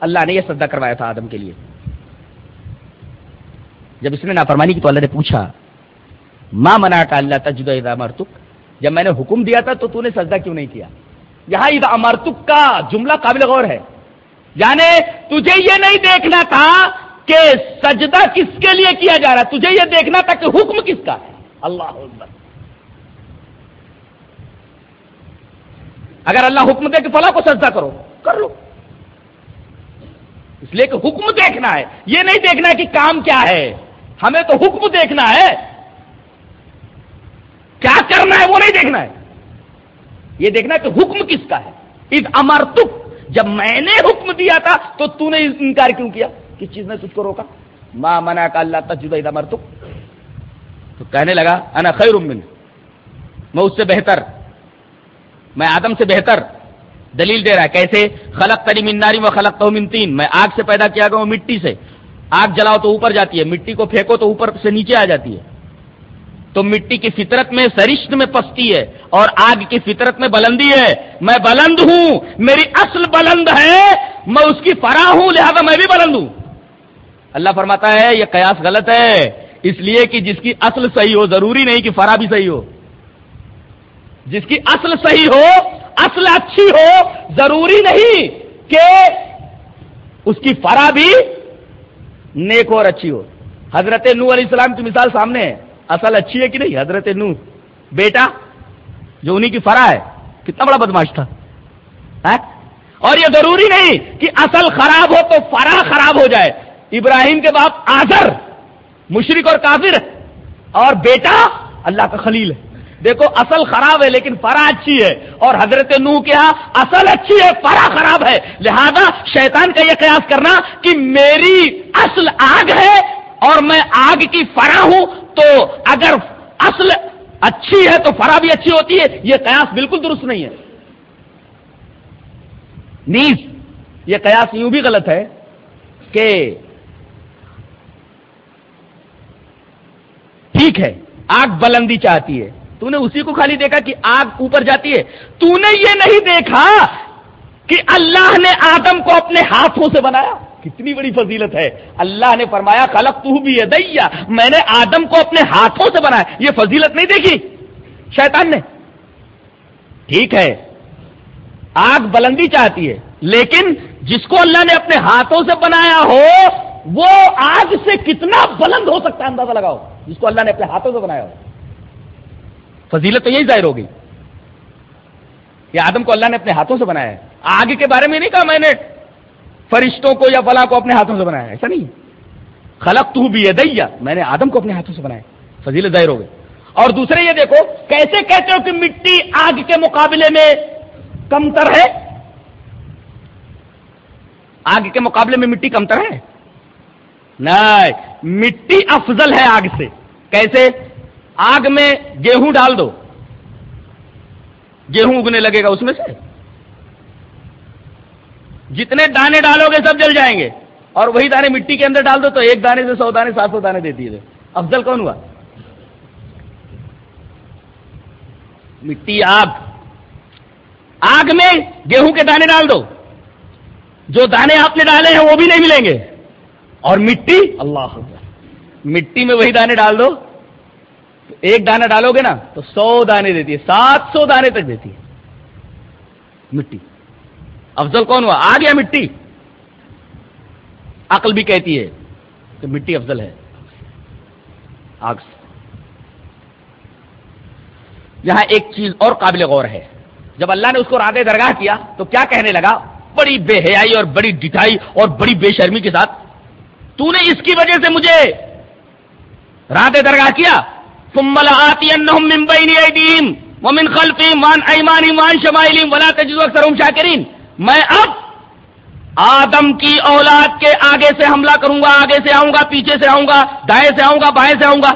Speaker 2: اللہ نے یہ سجدہ کروایا تھا آدم کے لیے۔ جب اس نے نافرمانی کی تو اللہ نے پوچھا ماں منا کا اللہ تجد مرتک؟ جب میں نے حکم دیا تھا تو تو نے سجدہ کیوں نہیں کیا؟ یہاں اذا امرتک کا جملہ قابل غور ہے۔ یعنی تجھے یہ نہیں دیکھنا تھا کہ سجدہ کس کے لیے کیا جا رہا ہے، تجھے یہ دیکھنا تھا کہ حکم کس کا ہے۔ اللہ اگر اللہ حکم دے کہ فلاں کو سجدہ کرو، کر لو۔ اس لیے کہ حکم دیکھنا ہے، یہ نہیں دیکھنا کہ کام کیا ہے۔ ہمیں تو حکم دیکھنا ہے۔ کیا کرنا ہے وہ نہیں دیکھنا ہے۔ یہ دیکھنا کہ حکم کس کا ہے۔ اس امرتک، جب میں نے حکم دیا تھا تو تو نے انکار کیوں کیا؟ کس چیز نے تجھ کو روکا؟ ماں منا کا اللہ تجدہ امرتک۔ تو کہنے لگا، انا خیر من میں اس سے بہتر۔ میں آدم سے بہتر۔ دلیل دے رہا ہے، کیسے؟ خلق تری مناری میں خلق تو من تین۔ میں آگ سے پیدا کیا گیا ہوں مٹی سے۔ آگ جلاؤ تو اوپر جاتی ہے، مٹی کو پھینکو تو اوپر سے نیچے آ جاتی ہے۔ تو مٹی کی فطرت میں سرشت میں پستی ہے اور آگ کی فطرت میں بلندی ہے۔ میں بلند ہوں، میری اصل بلند ہے، میں اس کی فراہ ہوں، لہذا میں بھی بلند ہوں۔ اللہ فرماتا ہے، یہ قیاس غلط ہے۔ اس لیے کہ جس کی اصل صحیح ہو، ضروری نہیں کہ فرا بھی صحیح ہو۔ جس کی اصل صحیح ہو، اصل اچھی ہو، ضروری نہیں کہ اس کی فرا بھی نیک اور اچھی ہو۔ حضرت نو علیہ السلام کی مثال سامنے ہے۔ اصل اچھی ہے کہ نہیں؟ حضرت نو بیٹا، جو انہی کی فرا ہے، کتنا بڑا بدماش تھا۔ اور یہ ضروری نہیں کہ اصل خراب ہو تو فرا خراب ہو جائے۔ ابراہیم کے باپ آزر مشرق اور کافر۔ اور بیٹا اللہ کا خلیل ہے۔ دیکھو، اصل خراب ہے لیکن فرا اچھی ہے۔ اور حضرت نو کیا ہاں اصل اچھی ہے، فرا خراب ہے۔ لہذا شیطان کا یہ قیاس کرنا کہ میری اصل آگ ہے اور میں آگ کی فرا ہوں تو اگر اصل اچھی ہے تو فرا بھی اچھی ہوتی ہے۔ یہ قیاس بالکل درست نہیں ہے۔ نیز، یہ قیاس یوں بھی غلط ہے کہ ٹھیک ہے، آگ بلندی چاہتی ہے۔ تو نے اسی کو خالی دیکھا کہ آگ اوپر جاتی ہے۔ تو نے یہ نہیں دیکھا کہ اللہ نے آدم کو اپنے ہاتھوں سے بنایا۔ کتنی بڑی فضیلت ہے۔ اللہ نے فرمایا خلق تو بھی دیا میں نے آدم کو اپنے ہاتھوں سے بنایا۔ یہ فضیلت نہیں دیکھی۔ شیطان نے۔ ٹھیک ہے۔ آگ بلندی چاہتی ہے، لیکن جس کو اللہ نے اپنے ہاتھوں سے بنایا ہو، وہ آگ سے کتنا بلند ہو سکتا ہے، اندازہ لگاؤ۔ جس کو اللہ نے اپنے ہاتھوں سے بنایا ہو۔ فضیلت تو یہی ظاہر ہوگی کہ آدم کو اللہ نے اپنے ہاتھوں سے بنایا ہے۔ آگ کے بارے میں نہیں کہا میں نے، فرشتوں کو یا فلاں کو اپنے ہاتھوں سے بنایا ایسا نہیں۔ خلق تو بھی دیا میں نے آدم کو اپنے ہاتھوں سے بنایا فضیلت ظاہر ہو گئی۔ اور دوسرے یہ دیکھو، کیسے کہتے ہو کہ مٹی آگ کے مقابلے میں کمتر ہے؟ آگ کے مقابلے میں مٹی کمتر ہے؟ نہیں، مٹی افضل ہے آگ سے۔ کیسے؟ آگ میں گیہوں ڈال دو۔ گیہوں اگنے لگے گا اس میں سے۔ جتنے دانے ڈالو گے سب جل جائیں گے۔ اور وہی دانے مٹی کے اندر ڈال دو تو ایک دانے سے سو دانے، سات سو دانے دیتی ہے افضل کون ہوا؟ مٹی آگ۔ آگ میں گیہوں کے دانے ڈال دو۔ جو دانے آپ نے ڈالے ہیں وہ بھی نہیں ملیں گے۔ اور مٹی؟ اللہ مٹی میں وہی دانے ڈال دو۔ ایک دانا ڈالو گے نا تو سو دانے دیتی ہے، سات سو دانے تک دیتی ہے۔ مٹی۔ افضل کون ہوا؟ آ گیا مٹی۔ عقل بھی کہتی ہے کہ مٹی افضل ہے۔ آگ سے۔ یہاں ایک چیز اور قابل غور ہے۔ جب اللہ نے اس کو رادے درگاہ کیا تو کیا کہنے لگا؟ بڑی بے حیائی اور بڑی ڈٹائی اور بڑی بے شرمی کے ساتھ، تو نے اس کی وجہ سے مجھے رادے درگاہ کیا۔ ثم لآتينهم من بين ايديهم ومن خلفهم وعن ايمانهم وعن شمائلهم ولا تجد اكثرهم شاكرين میں اب آدم کی اولاد کے آگے سے حملہ کروں گا، آگے سے آؤں گا، پیچھے سے آؤں گا، دائیں سے آؤں گا، بائیں سے آؤں گا۔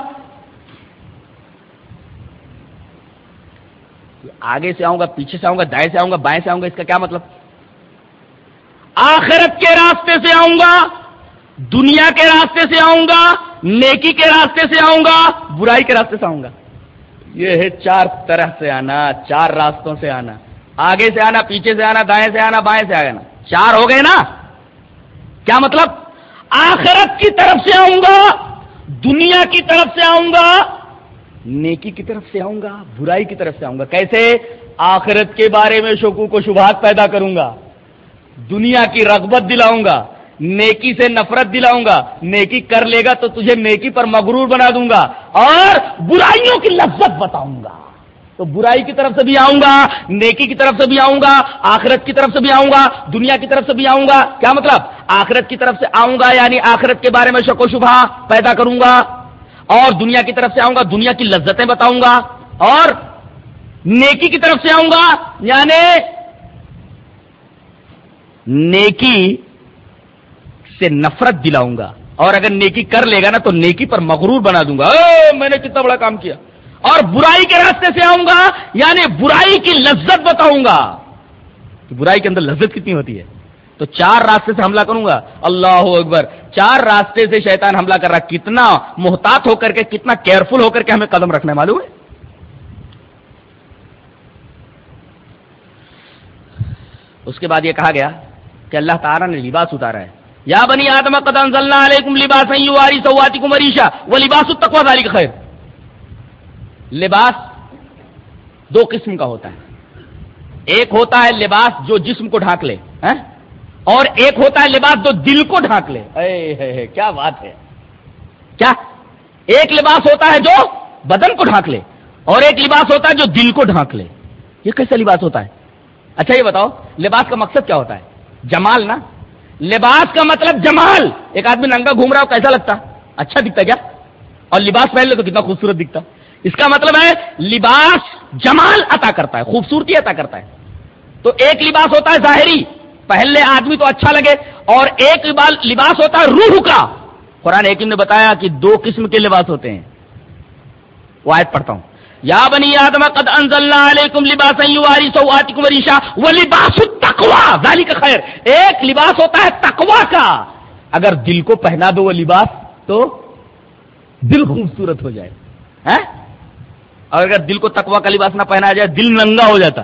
Speaker 2: آگے سے آؤں گا، پیچھے سے آؤں گا، دائیں سے آؤں گا، بائیں سے آؤں گا، اس کا کیا مطلب؟ آخرت کے راستے سے آؤں گا دنیا کے راستے سے آؤں گا، نیکی کے راستے سے آؤں گا، برائی کے راستے سے آؤں گا۔ یہ ہے چار طرح سے آنا، چار راستوں سے آنا۔ آگے سے آنا، پیچھے سے آنا، دائیں سے آنا، بائیں سے آنا۔ چار ہو گئے نا؟ کیا مطلب؟ آخرت کی طرف سے آؤں گا، دنیا کی طرف سے آؤں گا، نیکی کی طرف سے آؤں گا، برائی کی طرف سے آؤں گا۔ کیسے؟ آخرت کے بارے میں شکو کو شبہات پیدا کروں گا۔ دنیا کی رغبت دلاؤں گا۔ نیکی سے نفرت دلاؤں گا، نیکی کر لے گا تو تجھے نیکی پر مغرور بنا دوں گا، اور برائیوں کی لذت بتاؤں گا۔ تو برائی کی طرف سے بھی آؤں گا، نیکی کی طرف سے بھی آؤں گا، آخرت کی طرف سے بھی آؤں گا، دنیا کی طرف سے بھی آؤں گا۔ کیا مطلب؟ آخرت کی طرف سے آؤں گا یعنی آخرت کے بارے میں شک و شبہ پیدا کروں گا، اور دنیا کی طرف سے آؤں گا، دنیا کی لذتیں بتاؤں گا، اور نیکی کی طرف سے آؤں گا یعنی نیکی سے نفرت دلاؤں گا۔ اور اگر نیکی کر لے گا نا تو نیکی پر مغرور بنا دوں گا۔ میں نے کتنا بڑا کام کیا۔ اور برائی کے راستے سے آؤں گا یعنی برائی کی لذت بتاؤں گا۔ برائی کے اندر لذت کتنی ہوتی ہے؟ تو چار راستے سے حملہ کروں گا۔ اللہ اکبر، چار راستے سے شیطان حملہ کر رہا کتنا محتاط ہو کر کے، کتنا کیئرفل ہو کر کے ہمیں قدم رکھنا معلوم ہے؟ اس کے بعد یہ کہا گیا کہ اللہ تعالیٰ نے لباس اتارا ہے۔ یا بنی آدم قد انزلنا علیکم لباسا یواری سواتکم ریشا وہ لباس التقوی ذالک خیر۔ لباس دو قسم کا ہوتا ہے۔ ایک ہوتا ہے لباس جو جسم کو ڈھانک لے ہاں؟ اور ایک ہوتا ہے لباس جو دل کو ڈھانک لے۔ اے اے اے، کیا بات ہے؟ کیا؟ ایک لباس ہوتا ہے جو بدن کو ڈھانک لے، اور ایک لباس ہوتا ہے جو دل کو ڈھانک لے۔ یہ کیسا لباس ہوتا ہے؟ اچھا یہ بتاؤ، لباس کا مقصد کیا ہوتا ہے؟ جمال نا؟ لباس کا مطلب جمال۔ ایک آدمی ننگا گھوم رہا ہو، کیسا لگتا؟ اچھا دکھتا کیا؟ اور لباس پہن لے تو کتنا خوبصورت دکھتا اس کا مطلب ہے لباس جمال عطا کرتا ہے، خوبصورتی عطا کرتا ہے۔ تو ایک لباس ہوتا ہے ظاہری، پہلے آدمی تو اچھا لگے، اور ایک لباس ہوتا ہے روح کا قرآن ایک نے بتایا کہ دو قسم کے لباس ہوتے ہیں۔ وہ آیت پڑھتا ہوں۔ یا بنی آدم، قد انزلنا علیکم لباسا یواری سواتکم ریشا ولباس التقوی، ذالک خیر۔ ایک لباس ہوتا ہے تقوی کا۔ اگر دل کو پہنا دو وہ لباس، تو دل خوبصورت ہو جائے۔ ہاں؟ اور اگر دل کو تقوی کا لباس نہ پہنا جائے، دل ننگا ہو جاتا۔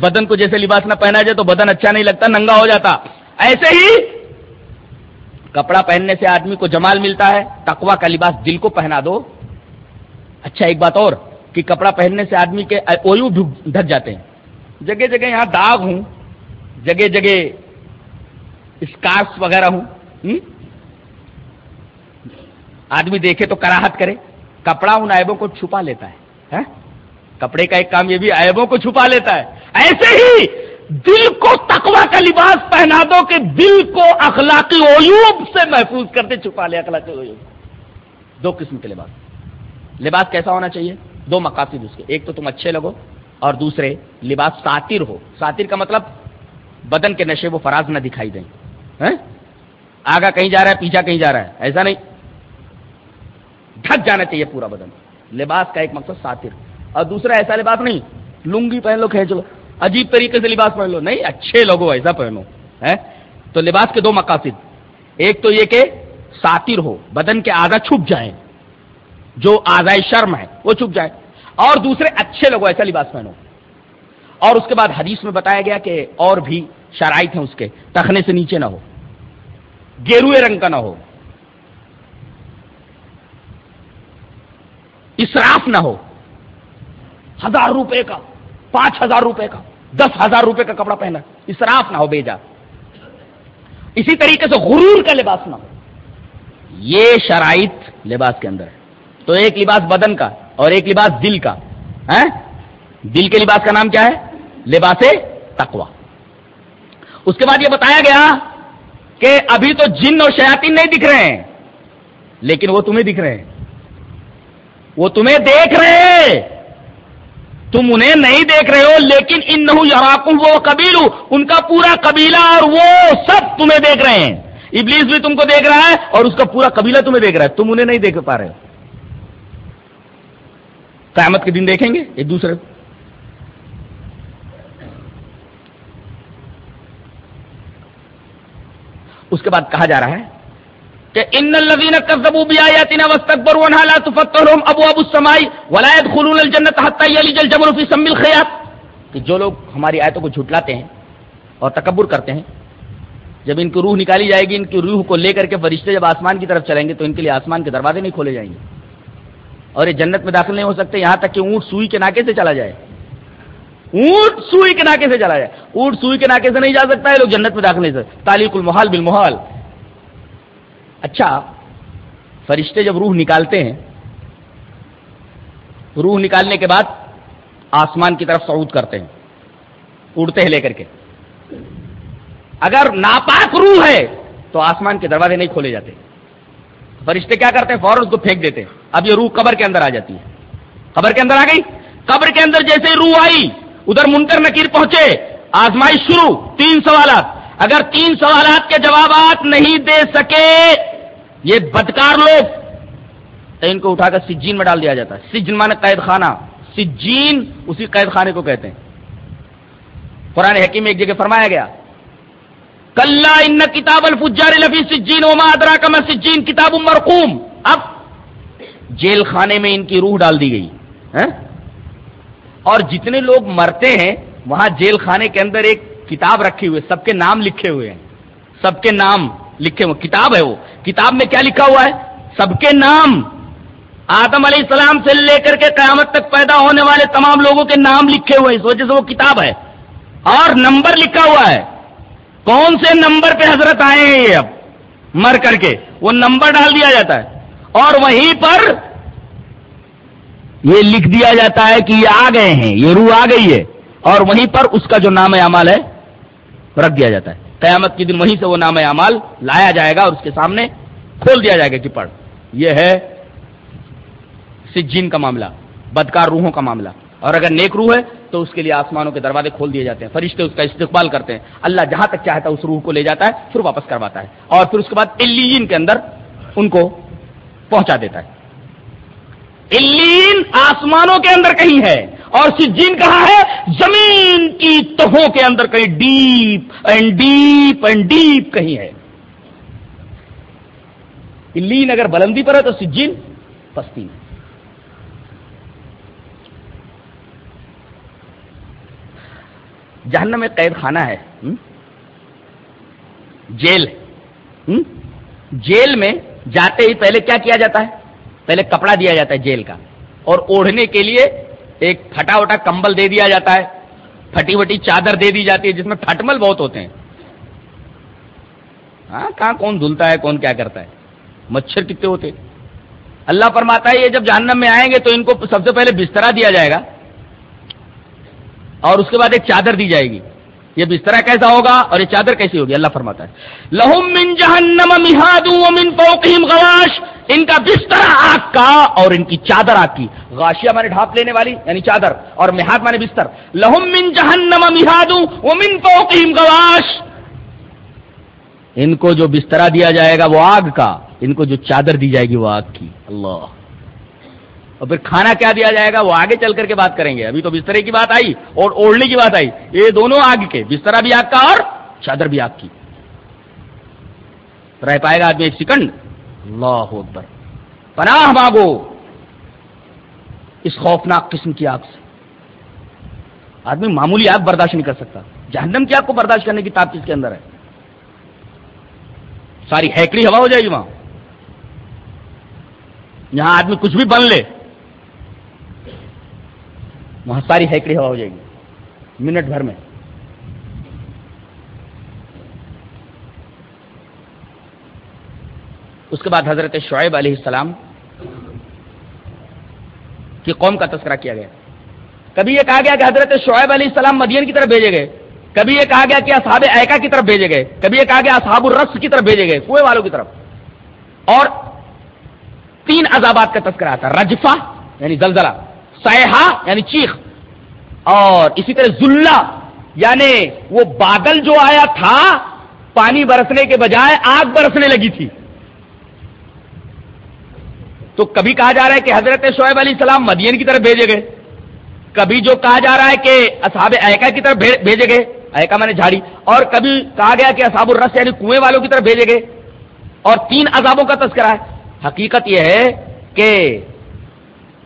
Speaker 2: بدن کو جیسے لباس نہ پہنا جائے، تو بدن اچھا نہیں لگتا، ننگا ہو جاتا۔ ایسے ہی کپڑا پہننے سے آدمی کو جمال ملتا ہے تقوا کا لباس دل کو پہنا دو۔ اچھا ایک بات اور۔ کہ کپڑا پہننے سے آدمی کے اویو ڈھک جاتے ہیں۔ جگہ جگہ یہاں داغ ہوں، جگہ جگہ اسکارس وغیرہ ہوں آدمی دیکھے تو کراہت کرے۔ کپڑا ان عیبوں کو چھپا لیتا ہے ہاں؟ کپڑے کا ایک کام یہ بھی عیبوں کو چھپا لیتا ہے۔ ایسے ہی دل کو تقوا کا لباس پہنا دو کہ دل کو اخلاقی عیوب سے محفوظ کرتے چھپا لے اخلاقی عیوب دو قسم کے لباس۔ لباس کیسا ہونا چاہیے؟ دو مقاصد اس کے۔ ایک تو تم اچھے لگو اور دوسرے لباس ساتر ہو۔ ساتر کا مطلب بدن کے نشے وہ فراز نہ دکھائی دیں۔ ہاں؟ آگا کہیں جا رہا ہے، پیچھا کہیں جا رہا ہے۔ ایسا نہیں۔ ڈھک جانا چاہیے پورا بدن۔ لباس کا ایک مقصد ساتر۔ اور دوسرا ایسا لباس نہیں۔ لنگی پہن لو، کھینچ لو۔ عجیب طریقے سے لباس پہن لو۔ نہیں، اچھے لوگو ایسا پہنو۔ ہے تو لباس کے دو مقاصد۔ ایک تو یہ کہ ساتر ہو، بدن کے آگا چھپ جائیں۔ جو آزائے شرم ہے، وہ چھپ جائے۔ اور دوسرے اچھے لوگوں ایسا لباس پہنو۔ اور اس کے بعد حدیث میں بتایا گیا کہ اور بھی شرائط ہیں اس کے۔ تخنے سے نیچے نہ ہو۔ گیروئے رنگ کا نہ ہو۔ اسراف نہ ہو۔ ہزار روپے کا، پانچ ہزار روپے کا، دس ہزار روپے کا کپڑا پہنا۔ اسراف نہ ہو، بیجا۔ اسی طریقے سے غرور کا لباس نہ ہو۔ یہ شرائط لباس کے اندر ہے۔ تو ایک لباس بدن کا اور ایک لباس دل کا ہے دل کے لباس کا نام کیا ہے؟ لباس تقوا اس کے بعد یہ بتایا گیا کہ ابھی تو جن اور شیاتی نہیں دکھ رہے ہیں، لیکن وہ تمہیں دکھ رہے ہیں۔ وہ تمہیں دیکھ رہے ہیں۔ تم انہیں نہیں دیکھ رہے ہو، لیکن ان نہ وہ قبیل ان کا پورا قبیلہ اور وہ سب تمہیں دیکھ رہے ہیں۔ ابلیس بھی تم کو دیکھ رہا ہے اور اس کا پورا قبیلہ تمہیں دیکھ رہا ہے، تم انہیں نہیں دیکھ پا رہے قیامت کے دن دیکھیں گے ایک دوسرے کو۔ اس کے بعد کہا جا رہا ہے کہ ان الذين كذبوا بآياتنا واستكبروا عنها لا تفتح لهم ابواب السماء ولا يدخلون الجنه حتى يلج الجمل في سم الخياط۔ کہ جو لوگ ہماری آیتوں کو جھٹلاتے ہیں اور تکبر کرتے ہیں، جب ان کی روح نکالی جائے گی، ان کی روح کو لے کر کے فرشتے جب آسمان کی طرف چلیں گے، تو ان کے لیے آسمان کے دروازے نہیں کھولے جائیں گے۔ اور یہ جنت میں داخل نہیں ہو سکتے، یہاں تک کہ اونٹ سوئی کے ناکے سے چلا جائے۔ اونٹ سوئی کے ناکے سے چلا جائے۔ اونٹ سوئی کے ناکے سے نہیں جا سکتا ہے لوگ جنت میں داخل نہیں سکتے۔ تعلیق المحال بالمحال۔ اچھا فرشتے جب روح نکالتے ہیں، روح نکالنے کے بعد آسمان کی طرف صعود کرتے ہیں، اڑتے ہیں لے کر کے۔ اگر ناپاک روح ہے، تو آسمان کے دروازے نہیں کھولے جاتے۔ فرشتے کیا کرتے ہیں؟ فوراً اس کو پھینک دیتے ہیں۔ اب یہ روح قبر کے اندر آ جاتی ہے۔ قبر کے اندر آ گئی۔ قبر کے اندر جیسے روح آئی، ادھر منکر نکیر پہنچے۔ آزمائش شروع۔ تین سوالات۔ اگر تین سوالات کے جوابات نہیں دے سکے، یہ بدکار لوگ۔ تو ان کو اٹھا کر سجین میں ڈال دیا جاتا ہے۔ سجن مانے قید خانہ۔ سجین اسی قید خانے کو کہتے ہیں۔ قرآن حکیم ایک جگہ فرمایا گیا۔ کل ان کتاب الفجار لفی سجین وما ادرا کا میں سجین، کتاب مرقوم۔ اب جیل خانے میں ان کی روح ڈال دی گئی ہاں؟ اور جتنے لوگ مرتے ہیں، وہاں جیل خانے کے اندر ایک کتاب رکھی ہوئی سب کے نام لکھے ہوئے ہیں۔ سب کے نام لکھے ہوئے، کتاب ہے وہ۔ کتاب میں کیا لکھا ہوا ہے؟ سب کے نام۔ آدم علیہ السلام سے لے کر کے قیامت تک پیدا ہونے والے تمام لوگوں کے نام لکھے ہوئے اس وجہ سے وہ کتاب ہے۔ اور نمبر لکھا ہوا ہے۔ کون سے نمبر پہ حضرت آئے ہیں یہ اب؟ مر کر کے۔ وہ نمبر ڈال دیا جاتا ہے۔ اور وہیں پر یہ لکھ دیا جاتا ہے کہ یہ آ گئے ہیں، یہ روح آ گئی ہے۔ اور وہیں پر اس کا جو نام اعمال ہے، رکھ دیا جاتا ہے۔ قیامت کے دن وہیں سے وہ نام اعمال لایا جائے گا اور اس کے سامنے کھول دیا جائے گا کہ پڑھ۔ یہ ہے سجین کا معاملہ، بدکار روحوں کا معاملہ۔ اور اگر نیک روح ہے، تو اس کے لیے آسمانوں کے دروازے کھول دیے جاتے ہیں۔ فرشتے اس کا استقبال کرتے ہیں۔ اللہ جہاں تک چاہتا ہے، اس روح کو لے جاتا ہے، پھر واپس کرواتا ہے۔ اور پھر اس کے بعد الین کے اندر ان کو پہنچا دیتا ہے۔ الین آسمانوں کے اندر کہیں ہے اور سجین کہاں ہے؟ زمین کی تہوں کے اندر کہیں deep and deep and deep کہیں ہے۔ الین اگر بلندی پر ہے تو سجین پستی میں۔ جہنم میں قید خانہ ہے۔ جیل۔ جیل میں جاتے ہی پہلے کیا کیا جاتا ہے؟ پہلے کپڑا دیا جاتا ہے جیل کا۔ اور اوڑھنے کے لیے ایک پھٹا وٹا کمبل دے دیا جاتا ہے۔ پھٹی وٹی چادر دے دی جاتی ہے جس میں پھٹمل بہت ہوتے ہیں۔ ہاں کہاں کون دھلتا ہے، کون کیا کرتا ہے؟ مچھر کتنے ہوتے اللہ فرماتا ہے، یہ جب جہنم میں آئیں گے تو ان کو سب سے پہلے بسترا دیا جائے گا اور اس کے بعد ایک چادر دی جائے گی۔ یہ بستر کیسا ہوگا اور یہ چادر کیسی ہوگی؟ اللہ فرماتا ہے۔ لہم من جہنم من فوقہم غواش۔ ان کا بستر آگ کا اور ان کی چادر آگ کی۔ غاشیا مانے ڈھانپ لینے والی یعنی چادر، اور مہاد مانے بستر۔ لہم من جہنم من فوقہم غواش۔ ان کو جو بسترا دیا جائے گا وہ آگ کا، ان کو جو چادر دی جائے گی وہ آگ کی۔ اللہ۔ اور پھر کھانا کیا دیا جائے گا؟ وہ آگے چل کر کے بات کریں گے۔ ابھی تو بسترے کی بات آئی اور اوڑھنے کی بات آئی۔ یہ دونوں آگ کے بسترا بھی آگ کا اور چادر بھی آگ کی۔ رہ پائے گا آدمی ایک سیکنڈ۔ اللہ اکبر۔ پناہ مانگو اس خوفناک قسم کی آگ سے۔ آدمی معمولی آگ برداشت نہیں کر سکتا۔ جہنم کی آگ کو برداشت کرنے کی طاقت اس کے اندر ہے۔ ساری ہیکڑی ہوا ہو جائے گی وہاں۔ یہاں آدمی کچھ بھی بن لے۔ وہاں ساری ہیکڑی ہوا ہو جائے گی۔ منٹ بھر میں۔ اس کے بعد حضرت شعیب علیہ السلام کی قوم کا تذکرہ کیا گیا۔ کبھی یہ کہا گیا کہ حضرت شعیب علیہ السلام مدین کی طرف بھیجے گئے۔ کبھی یہ کہا گیا کہ اصحاب ایکا کی طرف بھیجے گئے۔ کبھی یہ کہا گیا اصحاب الرس کی طرف بھیجے گئے، کنویں والوں کی طرف۔ اور تین عذابات کا تذکرہ آتا رجفا یعنی زلزلہ۔ سیحا یعنی چیخ اور اسی طرح ذلہ یعنی وہ بادل جو آیا تھا، پانی برسنے کے بجائے آگ برسنے لگی تھی۔ تو کبھی کہا جا رہا ہے کہ حضرت شعیب علیہ السلام مدین کی طرف بھیجے گئے۔ کبھی جو کہا جا رہا ہے کہ اصحاب ایکا کی طرف بھیجے گئے۔ ایکا میں نے جھاڑی۔ اور کبھی کہا گیا کہ اصحاب الرس یعنی کنویں والوں کی طرف بھیجے گئے۔ اور تین عذابوں کا تذکرہ ہے۔ حقیقت یہ ہے کہ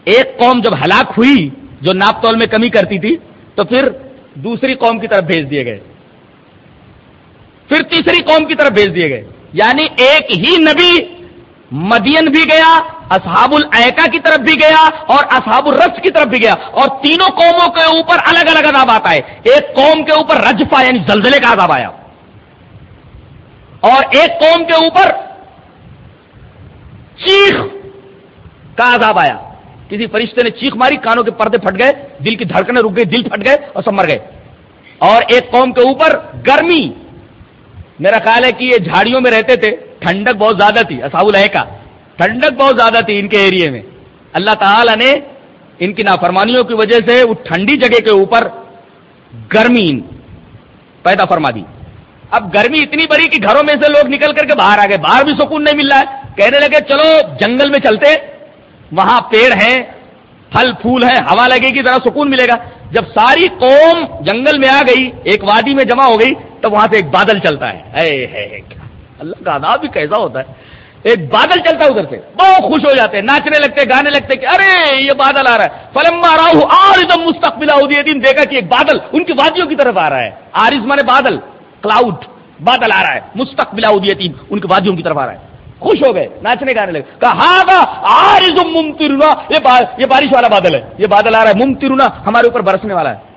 Speaker 2: ایک قوم جب ہلاک ہوئی جو ناپ تول میں کمی کرتی تھی، تو پھر دوسری قوم کی طرف بھیج دیے گئے۔ پھر تیسری قوم کی طرف بھیج دیے گئے۔ یعنی ایک ہی نبی مدین بھی گیا، اصحاب العکا کی طرف بھی گیا اور اصحاب الرس کی طرف بھی گیا۔ اور تینوں قوموں کے اوپر الگ الگ عذاب آتا ہے۔ ایک قوم کے اوپر رجفا یعنی زلزلے کا عذاب آیا۔ اور ایک قوم کے اوپر چیخ کا عذاب آیا۔ کسی فرشتے نے چیخ ماری، کانوں کے پردے پھٹ گئے، دل کی دھڑکنے رک گئی، دل پھٹ گئے اور سب مر گئے۔ اور ایک قوم کے اوپر گرمی۔ میرا خیال ہے کہ یہ جھاڑیوں میں رہتے تھے، ٹھنڈک بہت زیادہ تھی، اصحاب الح کا ٹھنڈک بہت زیادہ تھی ان کے ایریے میں۔ اللہ تعالی نے ان کی نافرمانیوں کی وجہ سے وہ ٹھنڈی جگہ کے اوپر گرمی پیدا فرما دی۔ اب گرمی اتنی بڑی کہ گھروں میں سے لوگ نکل کر کے باہر آ گئے، باہر بھی سکون نہیں مل رہا ہے۔ کہنے لگے، چلو جنگل میں چلتے وہاں پیڑ ہیں، پھل، پھول ہیں، ہوا لگے گی، ذرا سکون ملے گا۔ جب ساری قوم جنگل میں آ گئی، ایک وادی میں جمع ہو گئی، تب وہاں سے ایک بادل چلتا ہے۔ اے ہے اللہ کا عذاب بھی کیسا ہوتا ہے؟ ایک بادل چلتا ہے ادھر سے۔ بہت خوش ہو جاتے ہیں، ناچنے لگتے، گانے لگتے کہ ارے، یہ بادل آ رہا ہے۔ فلما راہو آرزم مستقبل دن دیکھا کہ ایک بادل ان کی وادیوں کی طرف آ رہا ہے۔ آرز مانے بادل کلاؤڈ بادل آ رہا ہے۔ مستقبل ان کی وادیوں کی طرف آ رہا ہے۔ خوش ہو گئے، ناچنے گانے لگے۔ کہا ہاں آرزم ممترنا یہ بارش والا بادل ہے۔ یہ بادل آ رہا ہے ممترنا ہمارے اوپر برسنے والا ہے۔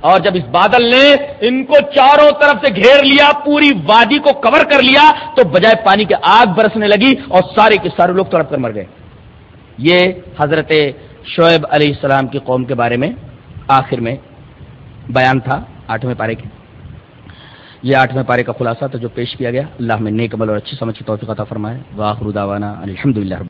Speaker 2: اور جب اس بادل نے ان کو چاروں طرف سے گھیر لیا، پوری وادی کو کور کر لیا، تو بجائے پانی کے آگ برسنے لگی اور سارے کے سارے لوگ تڑپ کر مر گئے۔ یہ حضرت شعیب علیہ السلام کی قوم کے بارے میں آخر میں بیان تھا، آٹھویں پارے کے یہ آٹھویں پارے کا خلاصہ تھا جو پیش کیا گیا۔ اللہ میں نیک عمل اور اچھی سمجھ کی توفیق عطا فرمائے۔ واخر دعوانا الحمدللہ